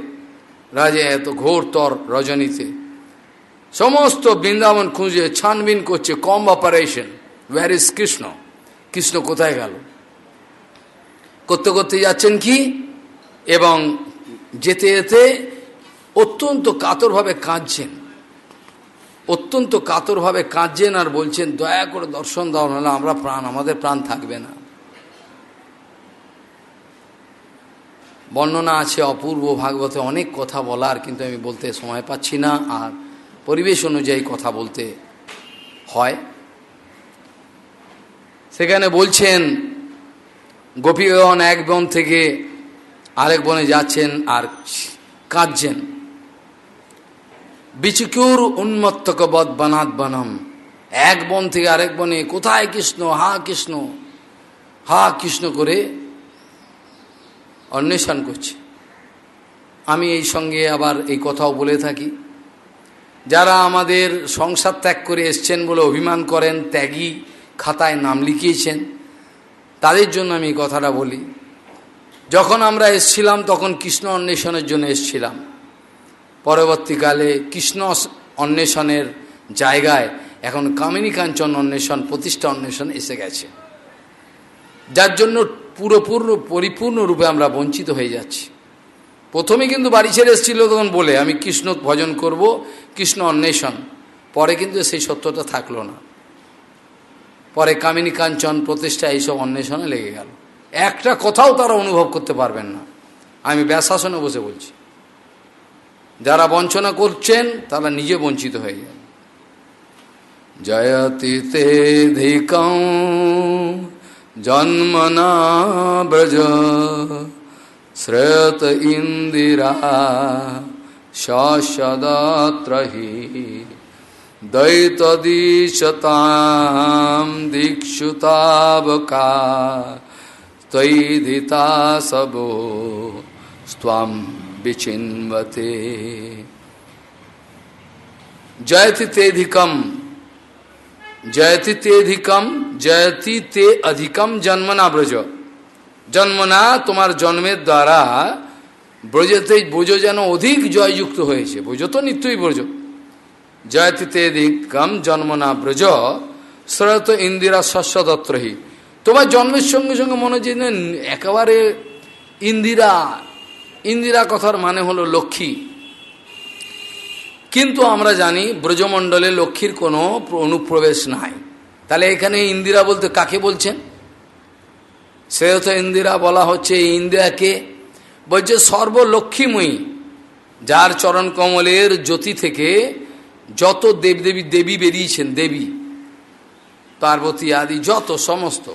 Speaker 1: রাজে এত ঘোরতর রজনীতে। সমস্ত বৃন্দাবন খুঁজে ছানবিন করছে comb operation. Where is Krishna Krishna কোথায় গেল? করতে করতে যাচ্ছেন কি? এবং যেতে যেতে অত্যন্ত কাতরভাবে কাঁদছেন। অত্যন্ত কাতরভাবে কাঁদছেন আর বলছেন, দয়া করে দর্শন দাও, নাহলে আমরা প্রাণ, আমাদের প্রাণ থাকবে না। বর্ণনা আছে, অপূর্ব ভাগবতে অনেক কথা বলার, কিন্তু আমি বলতে সময় পাচ্ছি না, আর পরিবেশ অনুযায়ী কথা বলতে হয়। সেখানে বলছেন, গোপীগণ এক বন থেকে আরেক বনে যাচ্ছেন আর কাঁদছেন। বিচিকুর উন্মত্তকবধ বনাত বনম, এক বন থেকে আরেক বনে, কোথায় কৃষ্ণ? হা কৃষ্ণ হা কৃষ্ণ করে অন্বেষণ করছে। আমি এই সঙ্গে আবার এই কথাও বলে থাকি, যারা আমাদের সংসার ত্যাগ করে এসছেন বলে অভিমান করেন, ত্যাগী খাতায় নাম লিখিয়েছেন, তাদের জন্য আমি এই কথাটা বলি। যখন আমরা এসছিলাম, তখন কৃষ্ণ অন্বেষণের জন্য এসছিলাম। পরবর্তীকালে কৃষ্ণ অন্বেষণের জায়গায় এখন কামিনী কাঞ্চন অন্বেষণ, প্রতিষ্ঠা অন্বেষণ এসে গেছে। যার জন্য পুরোপূর্ণ পরিপূর্ণরূপে আমরা বঞ্চিত হয়ে যাচ্ছি। প্রথমে কিন্তু বাড়ি ছেড়ে এসেছিল, তখন বলে, আমি কৃষ্ণ ভজন করব, কৃষ্ণ অন্বেষণ। পরে কিন্তু সেই সত্যটা থাকল না। পরে কামিনী কাঞ্চন প্রতিষ্ঠা, এইসব অন্বেষণে লেগে গেল। একটা কথাও তারা অনুভব করতে পারবেন না। আমি ব্যাসাসনে বসে বলছি, যারা বঞ্চনা করছেন, তারা নিজে বঞ্চিত হয়ে যান। জয়তি তেধিকম জন্মনা ব্রজ শ্রেয়ত ইন্দিরা সদত্রহি দৈতদীশতাম দীক্ষুতাবকা ত্বয়িধিতা সবো স্বাম বিচিন্বতে জয়তি তেধিকম জয়তি তেধিকম জয়তি তে অধিকম জন্মনা ব্রজ জন্মনা তোমার জন্মের দ্বারা ব্রজতে ব্রজ যেন অধিক জয়যুক্ত হয়েছে। ব্রজ তো নিত্যই ব্রজ। জয়তি তেধিকম জন্মনা ব্রজ। শ্রয়ত ইন্দিরা শস্য দত্তহি তোমার জন্মের সঙ্গে সঙ্গে মনে হচ্ছে একেবারে ইন্দিরা। ইন্দিরা কথার মানে হলো লক্ষ্মী। কিন্তু আমরা জানি ব্রজমণ্ডলে লক্ষ্মীর কোনো অনুপ্রবেশ নাই। তাহলে এখানে ইন্দিরা বলতে কাকে বলছেন? শ্রেয়ত ইন্দিরা বলা হচ্ছে এই ইন্দিরাকে বলছে সর্বলক্ষ্মীময়ী, যার চরণ কমলের জ্যোতি থেকে যত দেবদেবী দেবী বেরিয়েছেন, দেবী, পার্বতী আদি, যত সমস্ত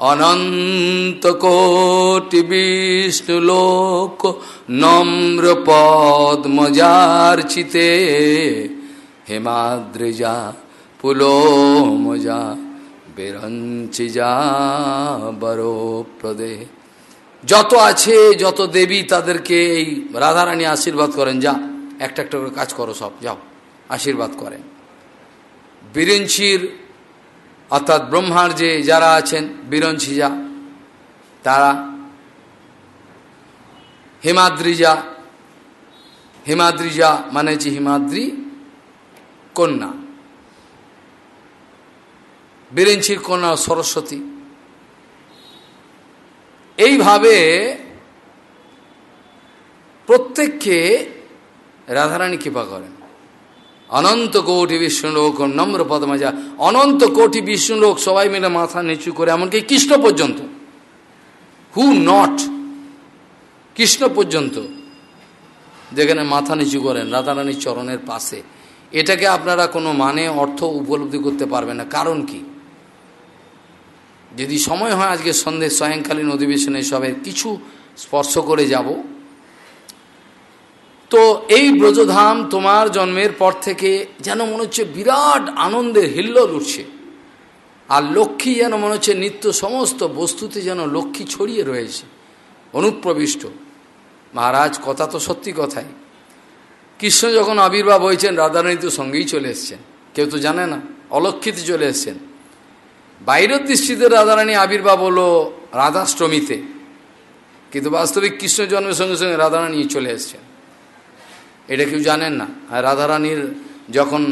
Speaker 1: অনন্ত কোটি বিষ্ণু লোক নম্র পদ্মজার্চিতে হেমাদ্রিজা পুলো মজা, বেরঞ্চি যা বরো প্রদে। যত আছে, যত দেবী তাদেরকে এই রাধারানী আশীর্বাদ করেন, যা, একটা একটা করে কাজ করো সব, যাও, আশীর্বাদ করেন। বিরিঞ্চির অর্থাৎ ব্রহ্মার যে যারা আছেন বিরঞ্চিজা তারা, হিমাদ্রিজা হিমাদ্রিজা মানে হচ্ছে হিমাদ্রি কন্যা। বিরেঞ্চির কন্যা সরস্বতী। এইভাবে প্রত্যেককে রাধারানী কৃপা করেন। অনন্ত কোটি বিষ্ণুলোক নম্র পদমাজা অনন্ত কোটি বিষ্ণুলোক সবাই মিলে মাথা নিচু করে, এমনকি কৃষ্ণ পর্যন্ত। হু নট কৃষ্ণ পর্যন্ত। যেখানে মাথা নিচু করেন, রাধারানীর চরণের পাশে। এটাকে আপনারা কোনো মানে অর্থ উপলব্ধি করতে পারবেন না। কারণ কি? যদি সময় হয় আজকে সন্ধ্যে সায়ংকালীন অধিবেশনে সবের কিছু স্পর্শ করে যাব। তো এই ব্রজধাম তোমার জন্মের পর থেকে যেন মনে হচ্ছে বিরাট আনন্দের হিল্লোল উঠছে। আর লক্ষ্মী যেন মনে হচ্ছে নিত্য সমস্ত বস্তুতে যেন লক্ষ্মী ছড়িয়ে রয়েছে, অনুপ্রবিষ্ট। মহারাজ, কথা তো সত্যি কথাই। কৃষ্ণ যখন আবির্ভাব হয়েছেন রাধারানী তো সঙ্গেই চলে এসছেন। কেউ তো জানে না, অলক্ষিতে চলে এসছেন। বাইরের দৃষ্টিতে রাধারানী আবির্ভাব হলো রাধাষ্টমীতে। কিন্তু বাস্তবিক কৃষ্ণ জন্মের সঙ্গে সঙ্গে রাধারানী চলে এসছেন। এটা কেউ জানেন না। আর রাধারানীর যখন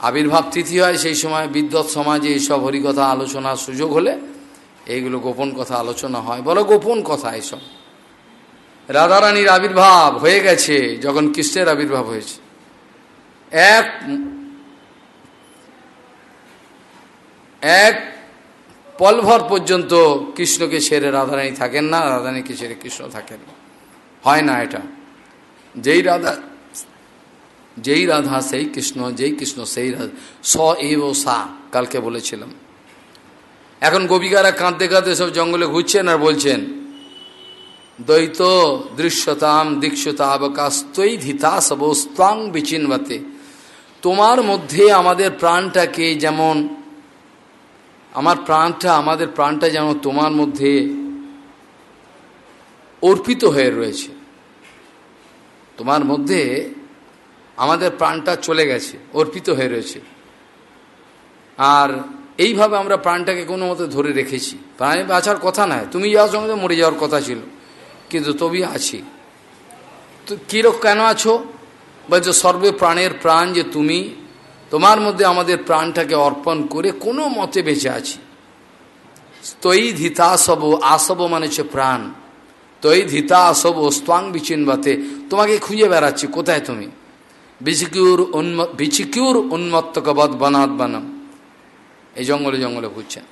Speaker 1: আবির্ভাব তিথি হয়, সেই সময় বিদ্যৎ সমাজে এইসব হরিকথা আলোচনার সুযোগ হলে এইগুলো গোপন কথা আলোচনা হয়। বলো গোপন কথা এসব। রাধারানীর আবির্ভাব হয়ে গেছে যখন কৃষ্ণের আবির্ভাব হয়েছে। এক এক পলভর পর্যন্ত কৃষ্ণকে ছেড়ে রাধারানী থাকেন না, রাধারানীকে ছেড়ে কৃষ্ণ থাকেন হয় না এটা। যেই রাধা যেই রাধা, সেই কৃষ্ণ, যেই কৃষ্ণ, সেই রাধা। স এব সা, কালকে বলেছিলাম। এখন গোপিকারা কাঁদতে কাঁদতে সব জঙ্গলে ঘুরছেন আর বলছেন, দ্বৈত দৃশ্যতাম দীক্ষতাবকাস্তই ধিতা সবস্তাং বিচিনবাতে। তোমার মধ্যে আমাদের প্রাণটাকে যেমন, আমার প্রাণটা, আমাদের প্রাণটা যেমন তোমার মধ্যে অর্পিত হয়ে রয়েছে। তোমার মধ্যে আমাদের প্রাণটা চলে গেছে, অর্পিত হয়ে রয়েছে। আর এইভাবে আমরা প্রাণটাকে কোনো মতো ধরে রেখেছি। প্রাণে বাঁচার কথা নয়, তুমি যাওয়ার সঙ্গে মরে যাওয়ার কথা ছিল, কিন্তু তবে আছি। তো কীরকম কেন আছো? বলছো, সর্বে প্রাণের প্রাণ যে তুমি, তোমার মধ্যে আমাদের প্রাণটাকে অর্পণ করে কোনো মতে বেঁচে আছি। তৈ ধিতা সব আসব মানে হচ্ছে প্রাণ। তৈ ধিতা আসব স্তাং বিচিনবাতে তোমাকে খুঁজে বেড়াচ্ছি, কোথায় তুমি? বিচিকিউর উন্ম বিচিকিউর উন্মত্তকবধ বনাত বানাম এই জঙ্গলে জঙ্গলে ঘুরছেন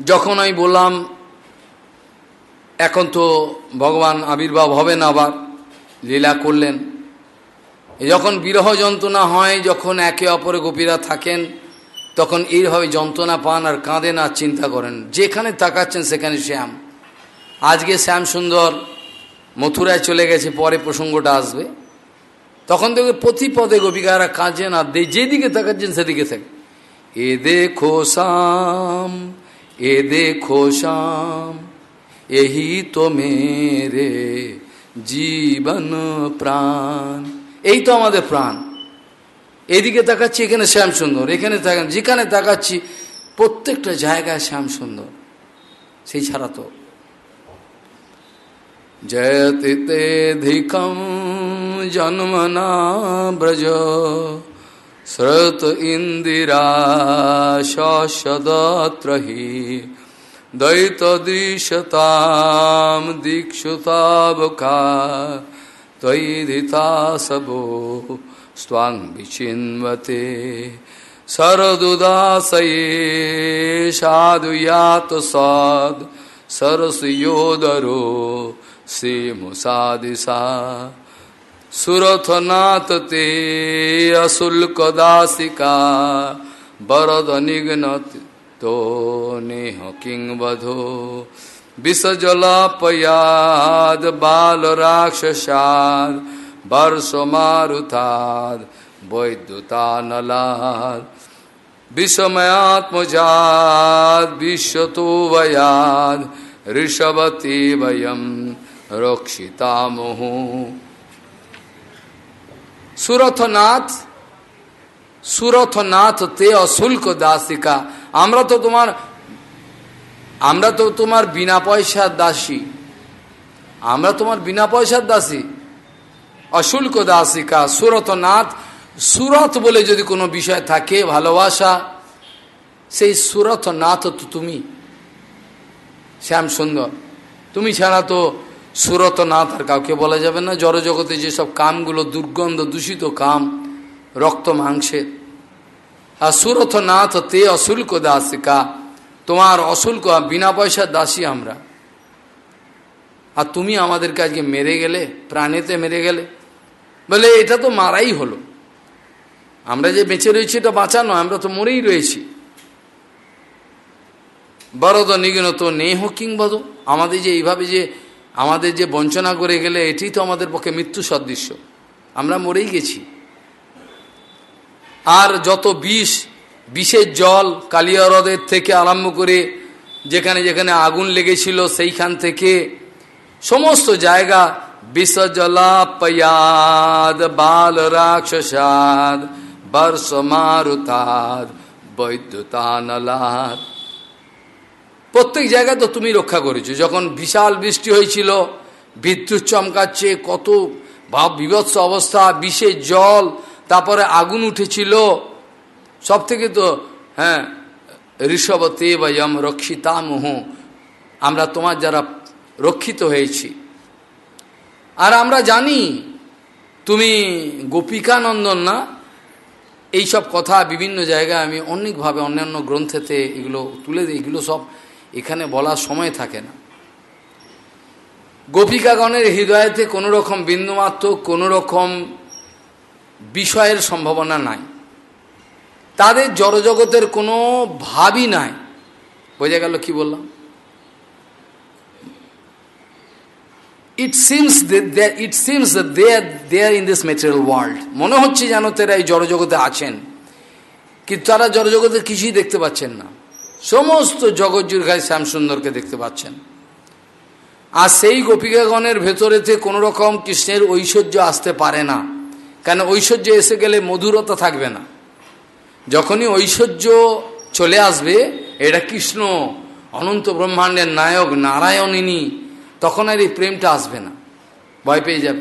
Speaker 1: যখন আমি বললাম এখন তো ভগবান আবির্ভাব হবে না আবার লীলা করলেন যখন বিরহ যন্ত্রণা হয় যখন একে অপরে গোপীরা থাকেন তখন এইভাবে যন্ত্রণা পান আর কাঁদেন আর চিন্তা করেন যেখানে তাকাচ্ছেন সেখানে শ্যাম আজকে শ্যাম সুন্দর মথুরায় চলে গেছে, পরে প্রসঙ্গটা আসবে। তখন দেখবে প্রতি পদে গোপিকারা কাঁদছেন আর যেদিকে তাকাচ্ছেন সেদিকে থাকে। এ দেখো শাম এ দেখো শাম এহি তো মেরে জীবন প্রাণ। এই তো আমাদের প্রাণ। এদিকে তাকাচ্ছি, এখানে শ্যাম সুন্দর, এখানে তাকান যেখানে তাকাচ্ছি, প্রত্যেকটা জায়গায় শ্যাম সুন্দর। সেই ছাড়া তো जयति तेधिकं जन्मना ब्रज स्रत इंदिरा शशदत्र दैत दयितदीशतां दीक्षुतावका त्वयिधिता सबो स्वां विचिन्वते। शरदुदासये साधुयात सद् सरसुयोदरो श्री मुसादिशा सुरथनाथ ते अशुल्क दासिका। बरद निघ्नत तो नेह किंगबधो विषजलापयाद बाल राक्षसाद वर्ष मारुताद वैद्युता नलाद विषमयात्मजाद विश्वतो वयाद ऋषभते वयम রক্ষিতামহ। সুরথনাথ সুরথনাথ তে অশুল্ক দাসিকা। আমরা তো তোমার, আমরা তো তোমার বিনা পয়সার দাসী। আমরা তোমার বিনা পয়সার দাসী। অশুল্ক দাসিকা সুরতনাথ সুরত বলে যদি কোনো বিষয় থাকে, ভালোবাসা, সেই সুরতনাথ তো তুমি। শ্যাম সুন্দর তুমি ছাড়া তো সুরতনাথ আর কাউকে বলা যাবে না। জড়জগতে যেসব কামগুলো দুর্গন্ধ দূষিত কাম, রক্ত মাংসের আর সুরথনাথ তে অশুল্ক দাসিকা। তোমার অশুল্ক বিনা পয়সার দাসী আমরা। আর তুমি আমাদের কাজকে মেরে গেলে, প্রাণেতে মেরে গেলে। বলে এটা তো মারাই হলো। আমরা যে বেঁচে রয়েছি এটা বাঁচানো আমরা তো মরেই রয়েছি। বরদ নিগনত নেহ কিংবদ আমাদের যে এইভাবে যে আমাদের যে বঞ্চনা করে গেলে এটি তো আমাদের পক্ষে মৃত্যু সদৃশ্য। আমরা মরেই গেছি। আর যত বিষ, বিষের জল কালিয়া হ্রদের থেকে আরম্ভ করে যেখানে যেখানে আগুন লেগেছিল সেইখান থেকে সমস্ত জায়গা বিষজলাপয়াদ বাল রাক্ষসাদ বর্ষ মারুতাদ বৈদ্যুতানলাদ। প্রত্যেক জায়গায় তো তুমি রক্ষা করেছ। যখন বিশাল বৃষ্টি হয়েছিল, বিদ্যুৎ চমকাচ্ছে, কত ভাব বিভৎস অবস্থা বিষের জল, তারপরে আগুন উঠেছিল। সব থেকে তো হ্যাঁ ঋষভতে বয়ম রক্ষিতা মোহ আমরা তোমার যারা রক্ষিত হয়েছি। আর আমরা জানি, তুমি গোপিকানন্দন না? এইসব কথা বিভিন্ন জায়গায় আমি অনেকভাবে অন্যান্য গ্রন্থেতে এগুলো তুলে দিই, এগুলো সব এখানে বলার সময় থাকে না। গোপিকাগণের হৃদয়তে কোনো রকম বিন্দুমাত্র কোনো রকম বিষয়ের সম্ভাবনা নাই। তাদের জড়জগতের কোনো ভাবই নাই। বোঝা গেল কি বললাম? It seems it seems they they in this material world মনে হচ্ছে যেন তারা এই জড়জগতে আছেন। কিন্তু তারা জড়জগতে কিছুই দেখতে পাচ্ছেন না। সমস্ত জগৎজুর গায়ে শ্যামসুন্দরকে দেখতে পাচ্ছেন। আর সেই গোপিকাগণের ভেতরেতে কোনো রকম কৃষ্ণের ঐশ্বর্য আসতে পারে না। কেন? ঐশ্বর্য এসে গেলে মধুরতা থাকবে না। যখনই ঐশ্বর্য চলে আসবে, এটা কৃষ্ণ, অনন্ত ব্রহ্মাণ্ডের নায়ক, নারায়ণিনী, তখন আর এই প্রেমটা আসবে না। ভয় পেয়ে যাবে।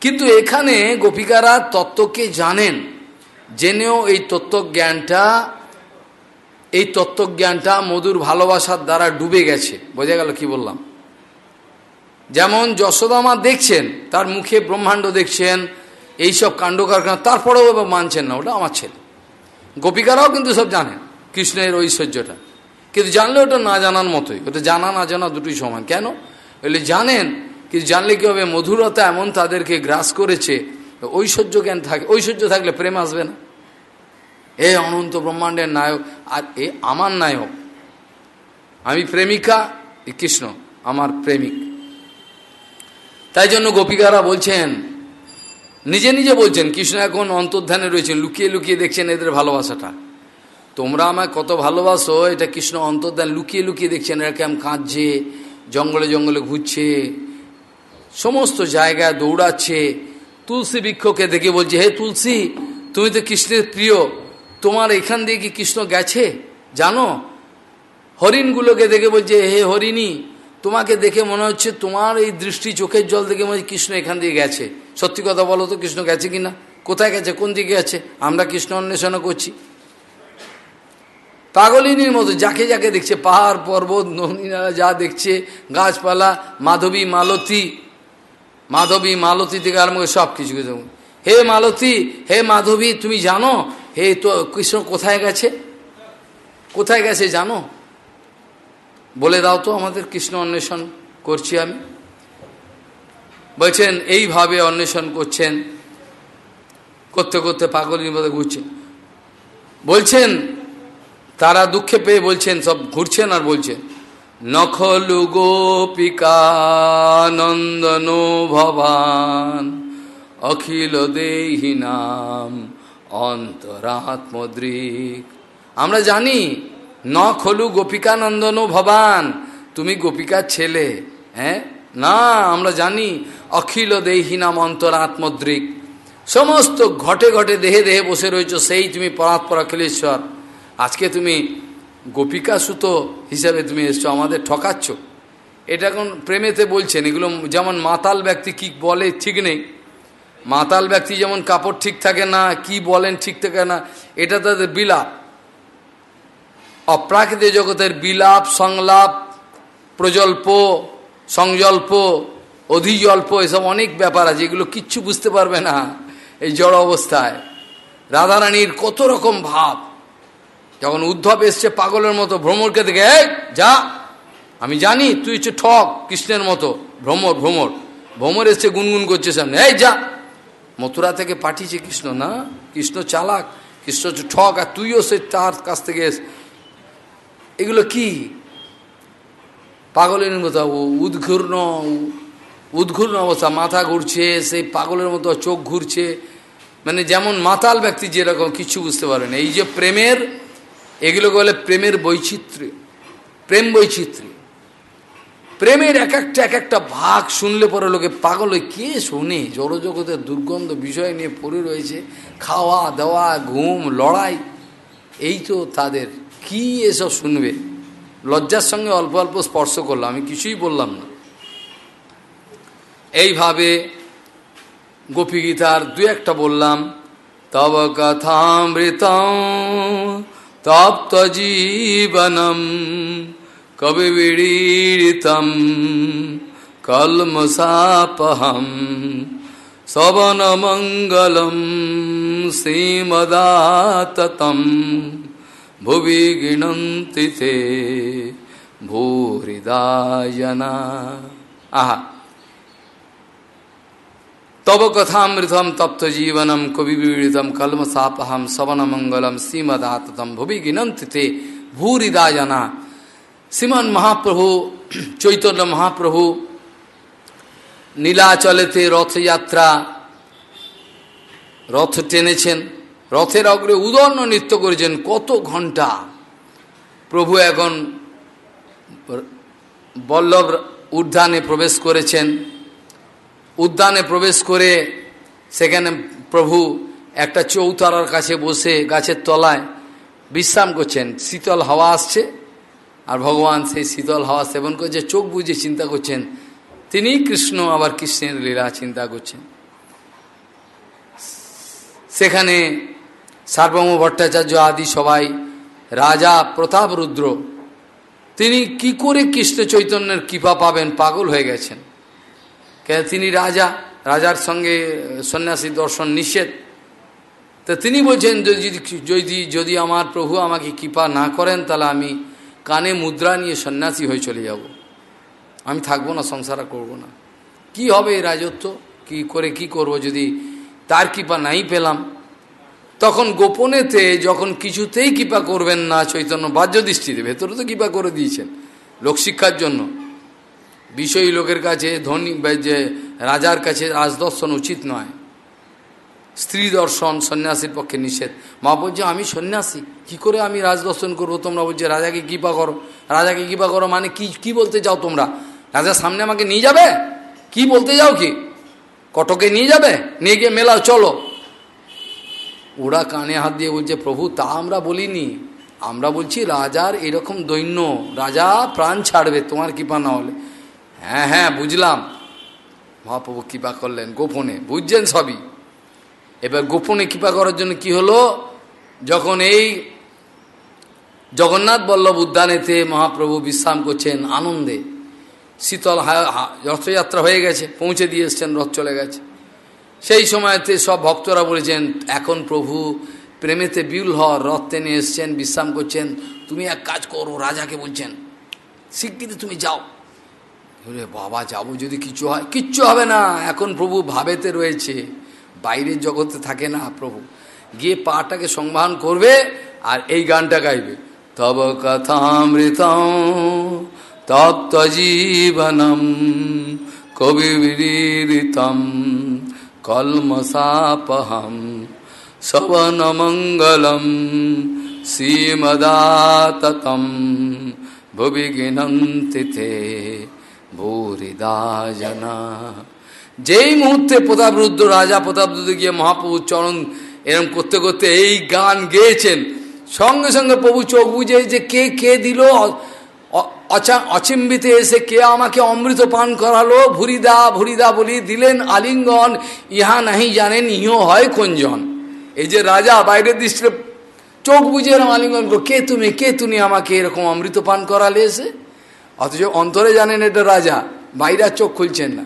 Speaker 1: কিন্তু এখানে গোপিকারা তত্ত্বকে জানেন, জেনেও এই তত্ত্বজ্ঞানটা এই তত্ত্বজ্ঞানটা মধুর ভালোবাসার দ্বারা ডুবে গেছে। বোঝা গেল কি বললাম? যেমন যশোদামা দেখছেন, তার মুখে ব্রহ্মাণ্ড দেখছেন, এইসব কাণ্ড কারখানা, তারপরেও মানছেন না, ওটা আমার ছেলে। গোপিকারাও কিন্তু সব জানেন, কৃষ্ণের ঐশ্বর্যটা। কিন্তু জানলে ওটা না জানার মতোই, ওটা জানা না জানা দুটোই সমান। কেন? বলে জানেন, কিন্তু জানলে কি হবে, মধুরতা এমন তাদেরকে গ্রাস করেছে, ঐশ্বর্য জ্ঞান থাকে, ঐশ্বর্য থাকলে প্রেম আসবে না। এ অনন্ত ব্রহ্মাণ্ডের নায়ক, আর এ আমার নায়ক। আমি প্রেমিকা কৃষ্ণ, আমার প্রেমিক। তাই জন্য গোপিকারা বলছেন, নিজে নিজে বলছেন, কৃষ্ণ এখন অন্তর্ধানে রয়েছেন, লুকিয়ে লুকিয়ে দেখছেন এদের ভালোবাসাটা। তোমরা আমায় কত ভালোবাসো, এটা কৃষ্ণ অন্তর্ধান লুকিয়ে লুকিয়ে দেখছেন, এরা কেমন কাঁদছে, জঙ্গলে জঙ্গলে ঘুরছে, সমস্ত জায়গায় দৌড়াচ্ছে। তুলসী বৃক্ষকে দেখে বলছে, হে তুলসী, তুমি তো কৃষ্ণের প্রিয় তোমার এখান দিয়ে কি কৃষ্ণ গেছে? জানো? হরিণগুলোকে দেখে বলছে, হে হরিণী, তোমাকে দেখে মনে হচ্ছে তোমার এই দৃষ্টি চোখের জল দেখে মনে কৃষ্ণ এখান দিয়ে গেছে। সত্যি কথা বলো তো, কৃষ্ণ গেছে কিনা? কোথায় গেছে? কোন দিকে গেছে আমরা কৃষ্ণ অন্বেষণা করছি। পাগলিনীর মতো যাকে যাকে দেখছে, পাহাড়, পর্বত নদীনারা যা দেখছে, গাছপালা, মাধবী, মালতী মাধবী, মালতী থেকে আরম্ভ সব কিছু হে মালতী, হে মাধবী, তুমি জানো হে, তো কৃষ্ণ কোথায় গেছে? কোথায় গেছে জানো? বলে দাও তো আমাদের কৃষ্ণ অন্বেষণ করছি আমি। বলছেন, এইভাবে অন্বেষণ করছেন, করতে করতে পাগলির মধ্যে ঘুরছে। বলছেন, তারা দুঃখে পেয়ে বলছেন, সব ঘুরছেন আর বলছেন, নখলু গোপিকানন্দন ভবান, অখিল দেহি নাম অন্তরাত্মদ্রিক আমরা জানি, ন খলু গোপিকানন্দন ভবান, তুমি গোপিকার ছেলে হ্যাঁ? না, আমরা জানি, অখিল দেহি নাম অন্তরাত্মদ্রিক সমস্ত ঘটে ঘটে দেহে দেহে বসে রয়েছ, সেই তুমি পরাৎপর অখিলেশ্বর। আজকে তুমি গোপিকা সুত হিসাবে তুমি এসছো, আমাদের ঠকাচ্ছ। এটা এখন প্রেমেতে বলছেন, এগুলো যেমন মাতাল ব্যক্তি কি বলে, ঠিক নেই। মাতাল ব্যক্তি যেমন কাপড় ঠিক থাকে না, কি বলেন ঠিক থাকে না, এটা তাদের বিলাপ। অপ্রাকৃতিক জগতের বিলাপ, সংলাপ, প্রজল্প সংজল্প অধিজল্প এসব অনেক ব্যাপার আছে, এগুলো কিচ্ছু বুঝতে পারবে না এই জড় অবস্থায়। রাধারানীর কত রকম ভাব। যখন উদ্ধব এসছে পাগলের মতো, ভ্রমরকে দেখে, এই, যা, আমি জানি, তুই হচ্ছে ঠক কৃষ্ণের মতো, ভ্রমর ভ্রমর। ভ্রমর এসছে গুনগুন করছে সামনে, এই, যা। মথুরা থেকে পাঠিয়েছে কৃষ্ণ, না? কৃষ্ণ চালাক, কৃষ্ণ ঠক আর তুইও সে তার কাছ থেকে এগুলো কি? পাগলের মতো উদ্ঘূর্ণ উদ্ঘূর্ণ অবস্থা, মাথা ঘুরছে, সেই পাগলের মতো চোখ ঘুরছে। মানে যেমন মাতাল ব্যক্তি যেরকম, কিছু বুঝতে পারে না এই যে প্রেমের, এগুলোকে বলে প্রেমের বৈচিত্র্য, প্রেম বৈচিত্র্য। প্রেমের এক একটা এক একটা ভাগ শুনলে পরে লোকে পাগল হয়ে, কে শোনে? জড়জগতের দুর্গন্ধ বিষয় নিয়ে পড়ে রয়েছে। খাওয়া, দাওয়া, ঘুম, লড়াই, এই তো তাদের। কি এসব শুনবে? লজ্জার সঙ্গে অল্প অল্প স্পর্শ করলাম, আমি কিছুই বললাম না। এইভাবে গোপী গীতার দু একটা বললাম। তব কথামৃত তপ্ত জীবনম কবি বিড়ীড়িতম কলমসাপহম মঙ্গলম শ্রীমদাততম ভুবি গিণন্তি তে ভূরিদায়না আহা তব কথামৃতম তপ্ত জীবনম কবিবীড়িতম কলমসাপহম সবনমঙ্গলম শ্রীমদাততম ভুবি গিনন্তি তে ভূরিদায়না শ্রীমান মহাপ্রভু, চৈতন্য মহাপ্রভু, নীলাচলেতে রথযাত্রা, রথ টেনেছেন, রথের অগ্রে উদর্ণ নৃত্য করেছেন, কত ঘণ্টা প্রভু এখন বল্লভ উদ্যানে প্রবেশ করেছেন। উদ্যানে প্রবেশ করে সেখানে প্রভু একটা চৌতারার কাছে বসে গাছের তলায় বিশ্রাম করছেন। শীতল হাওয়া আসছে আর ভগবান সেই শীতল হাওয়া সেবন করছে চোখ বুঝে চিন্তা করছেন, তিনি কৃষ্ণ, আবার কৃষ্ণের লীলা চিন্তা করছেন। সেখানে সার্বভৌম ভট্টাচার্য আদি সবাই, রাজা প্রতাপ রুদ্র, তিনি কি করে কৃষ্ণ চৈতন্যের কৃপা পাবেন, পাগল হয়ে গেছেন। কেন তিনি রাজা, রাজার সঙ্গে সন্ন্যাসী দর্শন নিষেধ। তো তিনি বলছেন, যদি যদি যদি আমার প্রভু আমাকে কৃপা না করেন, তাহলে আমি কানে মুদ্রা নিয়ে সন্ন্যাসী হয়ে চলে যাব। আমি থাকব না, সংসার করব না। কি হবে এই রাজত্ব? কি করে কি করব যদি তার কৃপা নাই পেলাম? তখন গোপনেতে যখন কিছুতেই কৃপা করবেন না, চৈতন্য বাহ্য দৃষ্টিতে ভেতরে তো কৃপা করে দিয়েছেন লোকশিক্ষার জন্য। বিষয়ী লোকের কাছে, ধনী যে রাজার কাছে রাজদর্শন উচিত নয়। স্ত্রী দর্শন, সন্ন্যাসীর পক্ষে নিষেধ। মা বলছে, আমি সন্ন্যাসী, কি করে আমি রাজদর্শন করব? তোমরা বলছে, রাজাকে কৃপা করো। রাজাকে কৃপা করো মানে কি কি বলতে চাও তোমরা? রাজার সামনে আমাকে নিয়ে যাবে? কি বলতে যাও কি? কটকে নিয়ে যাবে? নিয়ে গিয়ে মেলাও, চলো। ওরা কানে হাত দিয়ে বলছে, প্রভু, তা আমরা বলিনি। আমরা বলছি, রাজার এরকম দৈন্য, রাজা প্রাণ ছাড়বে, তোমার কৃপা না হলে। হ্যাঁ হ্যাঁ বুঝলাম। মহাপ্রভু কৃপা করলেন গোপনে, বুঝছেন সবই? এবার গোপনে কৃপা করার জন্য কি হলো? যখন এই জগন্নাথ বল্লভ উদ্যানেতে মহাপ্রভু বিশ্রাম করছেন আনন্দে, শীতল রথযাত্রা হয়ে গেছে, পৌঁছে দিয়ে এসছেন, রথ চলে গেছে। সেই সময়তে সব ভক্তরা বলেছেন, এখন প্রভু প্রেমেতে বিউল হওয়ার রথ টেনে এসছেন, বিশ্রাম করছেন। তুমি এক কাজ করো, রাজাকে বলছেন শিগগিরি তুমি যাও। বাবা, যাব যদি কিছু হয়। কিচ্ছু হবে না, এখন প্রভু ভাবেতে রয়েছে। বাইরের জগতে থাকে না প্রভু। গিয়ে পাটাকে সংবহন করবে আর এই গানটা গাইবে। তব কথামৃত তত্ত্বজীবনম কবিবিদিতম কলমসাপহম শবনমঙ্গলম শ্রীমদাততম ভুবি গিনন্তি ভূরিদাজনা। যেই মুহূর্তে প্রতাপরুদ্র রাজা প্রতাপরুদ্র গিয়ে মহাপ্রভু চরণ এরম করতে করতে এই গান গেয়েছেন, সঙ্গে সঙ্গে প্রভু চোখ বুঝে যে কে কে দিল অচিম্বিতে এসে কে আমাকে অমৃত পান করালো, ভুরিদা ভুরিদা বলি দিলেন আলিঙ্গন, ইহা নাহি জানেন, ইহ হয় কোনজন এই যে রাজা বাইরের দৃষ্টিতে চোখ বুঝে এরকম আলিঙ্গন কে তুমি কে তুমি আমাকে এরকম অমৃত পান করালে এসে? অথচ অন্তরে জানেন এটা রাজা, বাইরে চোখ খুলছেন না।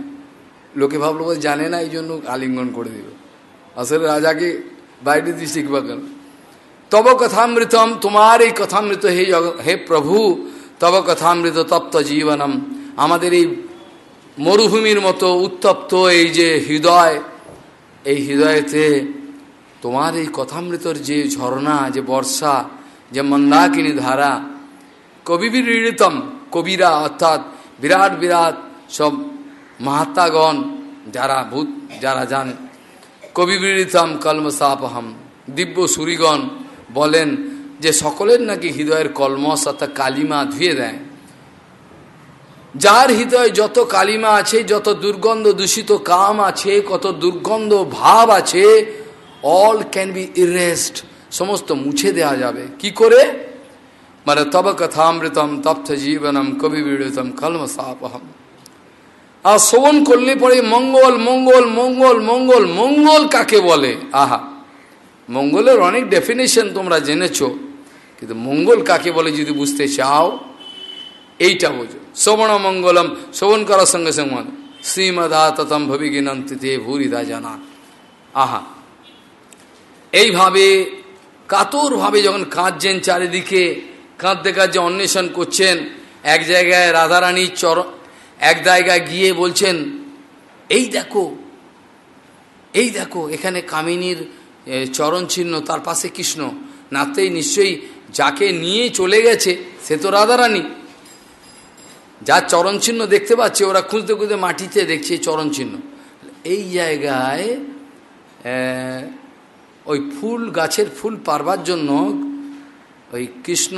Speaker 1: লোকে ভাবলো বলে জানে না, এই জন্য আলিঙ্গন করে দিল। আসলে রাজাকে বাইরে দিয়ে কিবা কেন তব কথামৃতম, তোমার এই কথামৃত হে হে প্রভু, তব কথামৃত তপ্ত জীবনম। আমাদের এই মরুভূমির মতো উত্তপ্ত এই যে হৃদয়, এই হৃদয়তে তোমার এই কথামৃতর যে ঝর্ণা যে বর্ষা, যে মন্দাকিনী ধারা, কবিবিরীড়িতম, কবিরা অর্থাৎ বিরাট বিরাট সব মহাত্মাগণ যারা ভূত, যারা যান কবিবিরীতম কলমসাপহম। দিব্য সুরিগণ বলেন যে সকলের নাকি হৃদয়ের কলমস অর্থাৎ কালিমা ধুয়ে দেয়। যার হৃদয় যত কালিমা আছে, যত দুর্গন্ধ দূষিত কাম আছে, কত দুর্গন্ধ ভাব আছে অল ক্যান বি ইরেস্ট সমস্ত মুছে দেয়া যাবে। কি করে? মানে তব কথামৃতম তপ্ত জীবনম কবি বিড়িতম কলমসাপহম। আর শ্রবণ করলে পরে মঙ্গল মঙ্গল মঙ্গল মঙ্গল মঙ্গল কাকে বলে? আহা, মঙ্গলের অনেক ডেফিনেশন তোমরা জেনেছ, কিন্তু মঙ্গল কাকে বলে যদি বুঝতে চাও, এইটা বোঝো। শ্রবণ মঙ্গলম, শ্রবণ করার সঙ্গে সঙ্গে শ্রীমদা ততম ভবিগিনন্তিতে ভূরিদা জানা। আহা, এইভাবে কাতরভাবে যখন কাঁদছেন চারিদিকে, কাঁদতে কাঁদতে অন্বেষণ করছেন, এক জায়গায় রাধারানীর চর এক জায়গায় গিয়ে বলছেন, এই দেখো এই দেখো, এখানে কামিনীর চরণ চিহ্ন তার পাশে কৃষ্ণ। নাতেই নিশ্চয়ই যাকে নিয়ে চলে গেছে, সে তো রাধারানী। যার চরণ চিহ্ন দেখতে পাচ্ছে, ওরা খুঁজতে খুঁজতে মাটিতে দেখছে চরণ চিহ্ন এই জায়গায় ওই ফুল গাছের ফুল পারবার জন্য ওই কৃষ্ণ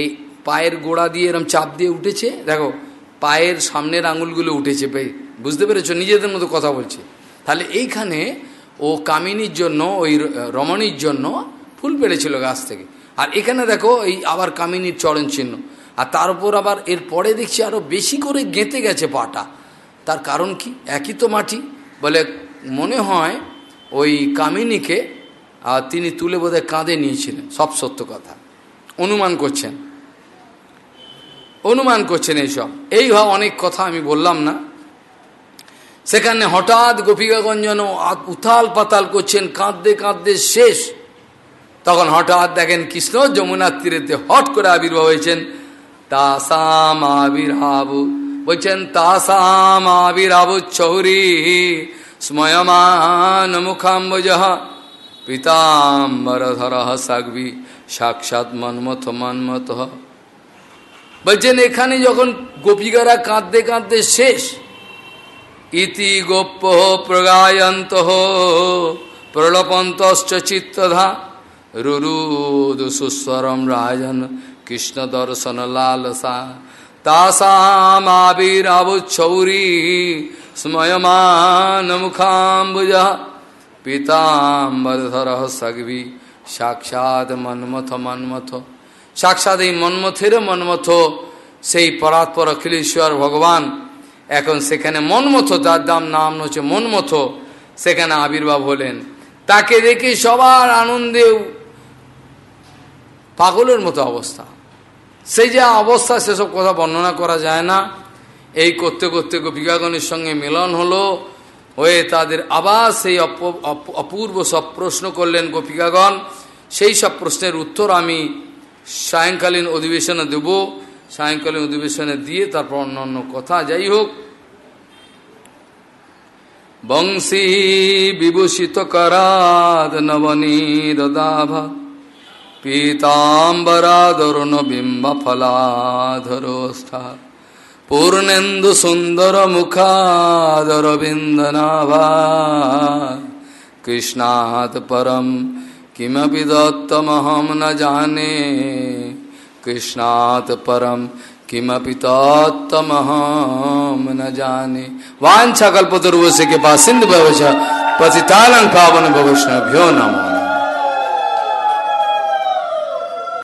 Speaker 1: এই পায়ের গোড়া দিয়ে এরম চাপ দিয়ে উঠেছে। দেখো পায়ের সামনের আঙুলগুলো উঠেছে বুঝতে পেরেছ? নিজেদের মতো কথা বলছে। তাহলে এইখানে ও কামিনীর জন্য, ওই রমণীর জন্য ফুল পেড়েছিল গাছ থেকে। আর এখানে দেখো, এই আবার কামিনীর চরণ চিহ্ন। আর তার উপর আবার এর পরে দেখছি আরও বেশি করে গেঁথে গেছে পাটা। তার কারণ কি? একই তো মাটি। বলে মনে হয় ওই কামিনীকে তিনি তুলে বোধহয় কাঁধে নিয়েছিলেন। সব সত্য কথা। অনুমান করছেন। অনুমান করছেন এইসব। এই হওয়া অনেক কথা আমি বললাম না। সেখানে হঠাৎ গোপিকাগঞ্জ যেন উথাল পাতাল করছেন, কাঁদতে কাঁদতে শেষ। তখন হঠাৎ দেখেন কৃষ্ণ যমুনার তীরেতে হট করে আবির্ভাব হয়েছেন। তাসাম আবির্ভাব, বলছেন, তাসাম আবির্ভাব চৌরি স্ময়মান মুখাম্বজ পিতাম্বরধর সাগবি, সাক্ষাৎ মন্মথ মন্মথ। বলছেন এখানে যখন গোপিকারা কাঁদতে কাঁদতে শেষ ইতি গোপ্য প্রগায়ন্ত প্রলপন্ত চিত্তধা রুরুদ সুস্বরম রাজন কৃষ্ণ দর্শন লালসা তাসামাবিরাবুচ্ছৌরী স্ময়মান মুখাম্বুজ পিতাম্বরধর সগবি সাক্ষাৎ মন্মথ মন্মথ সাক্ষাৎ এই মন্মথের মন্মথ, সেই পরাৎপর অখিলেশ্বর ভগবান। এখন সেখানে মনমথ তার দাম নাম হচ্ছে মনমথ, সেখানে আবির্ভাব হলেন। তাকে দেখে সবার আনন্দে পাগলের মতো অবস্থা। সেই যে অবস্থা, সেসব কথা বর্ণনা করা যায় না। এই করতে করতে গোপিকাগণের সঙ্গে মিলন হলো, হয়ে তাদের আবার সেই অপূর্ব সব প্রশ্ন করলেন গোপিকাগণ সেই সব প্রশ্নের উত্তর আমি সায়ংকালীন অধিবেশনে দেব, সায়ংকালীন অধিবেশনে দিয়ে তারপর অন্য কথা যাই হোক। বংশী বিভূষিত করাদ নবনীরদাভা পীতাম্বরাদরুণ বিম্ব ফলাধরোষ্ঠা পূর্ণেন্দু সুন্দর মুখাদর বিন্দনাভা কৃষ্ণাৎ পরম किमपि दत्तमहं न जाने। कृष्णात परम किमपि तत्तमहं न जाने। वाञ्छा कल्पतरुवस्य कृपा सिन्धु भवश पतितान पावन भवष्णभ्यो नमः।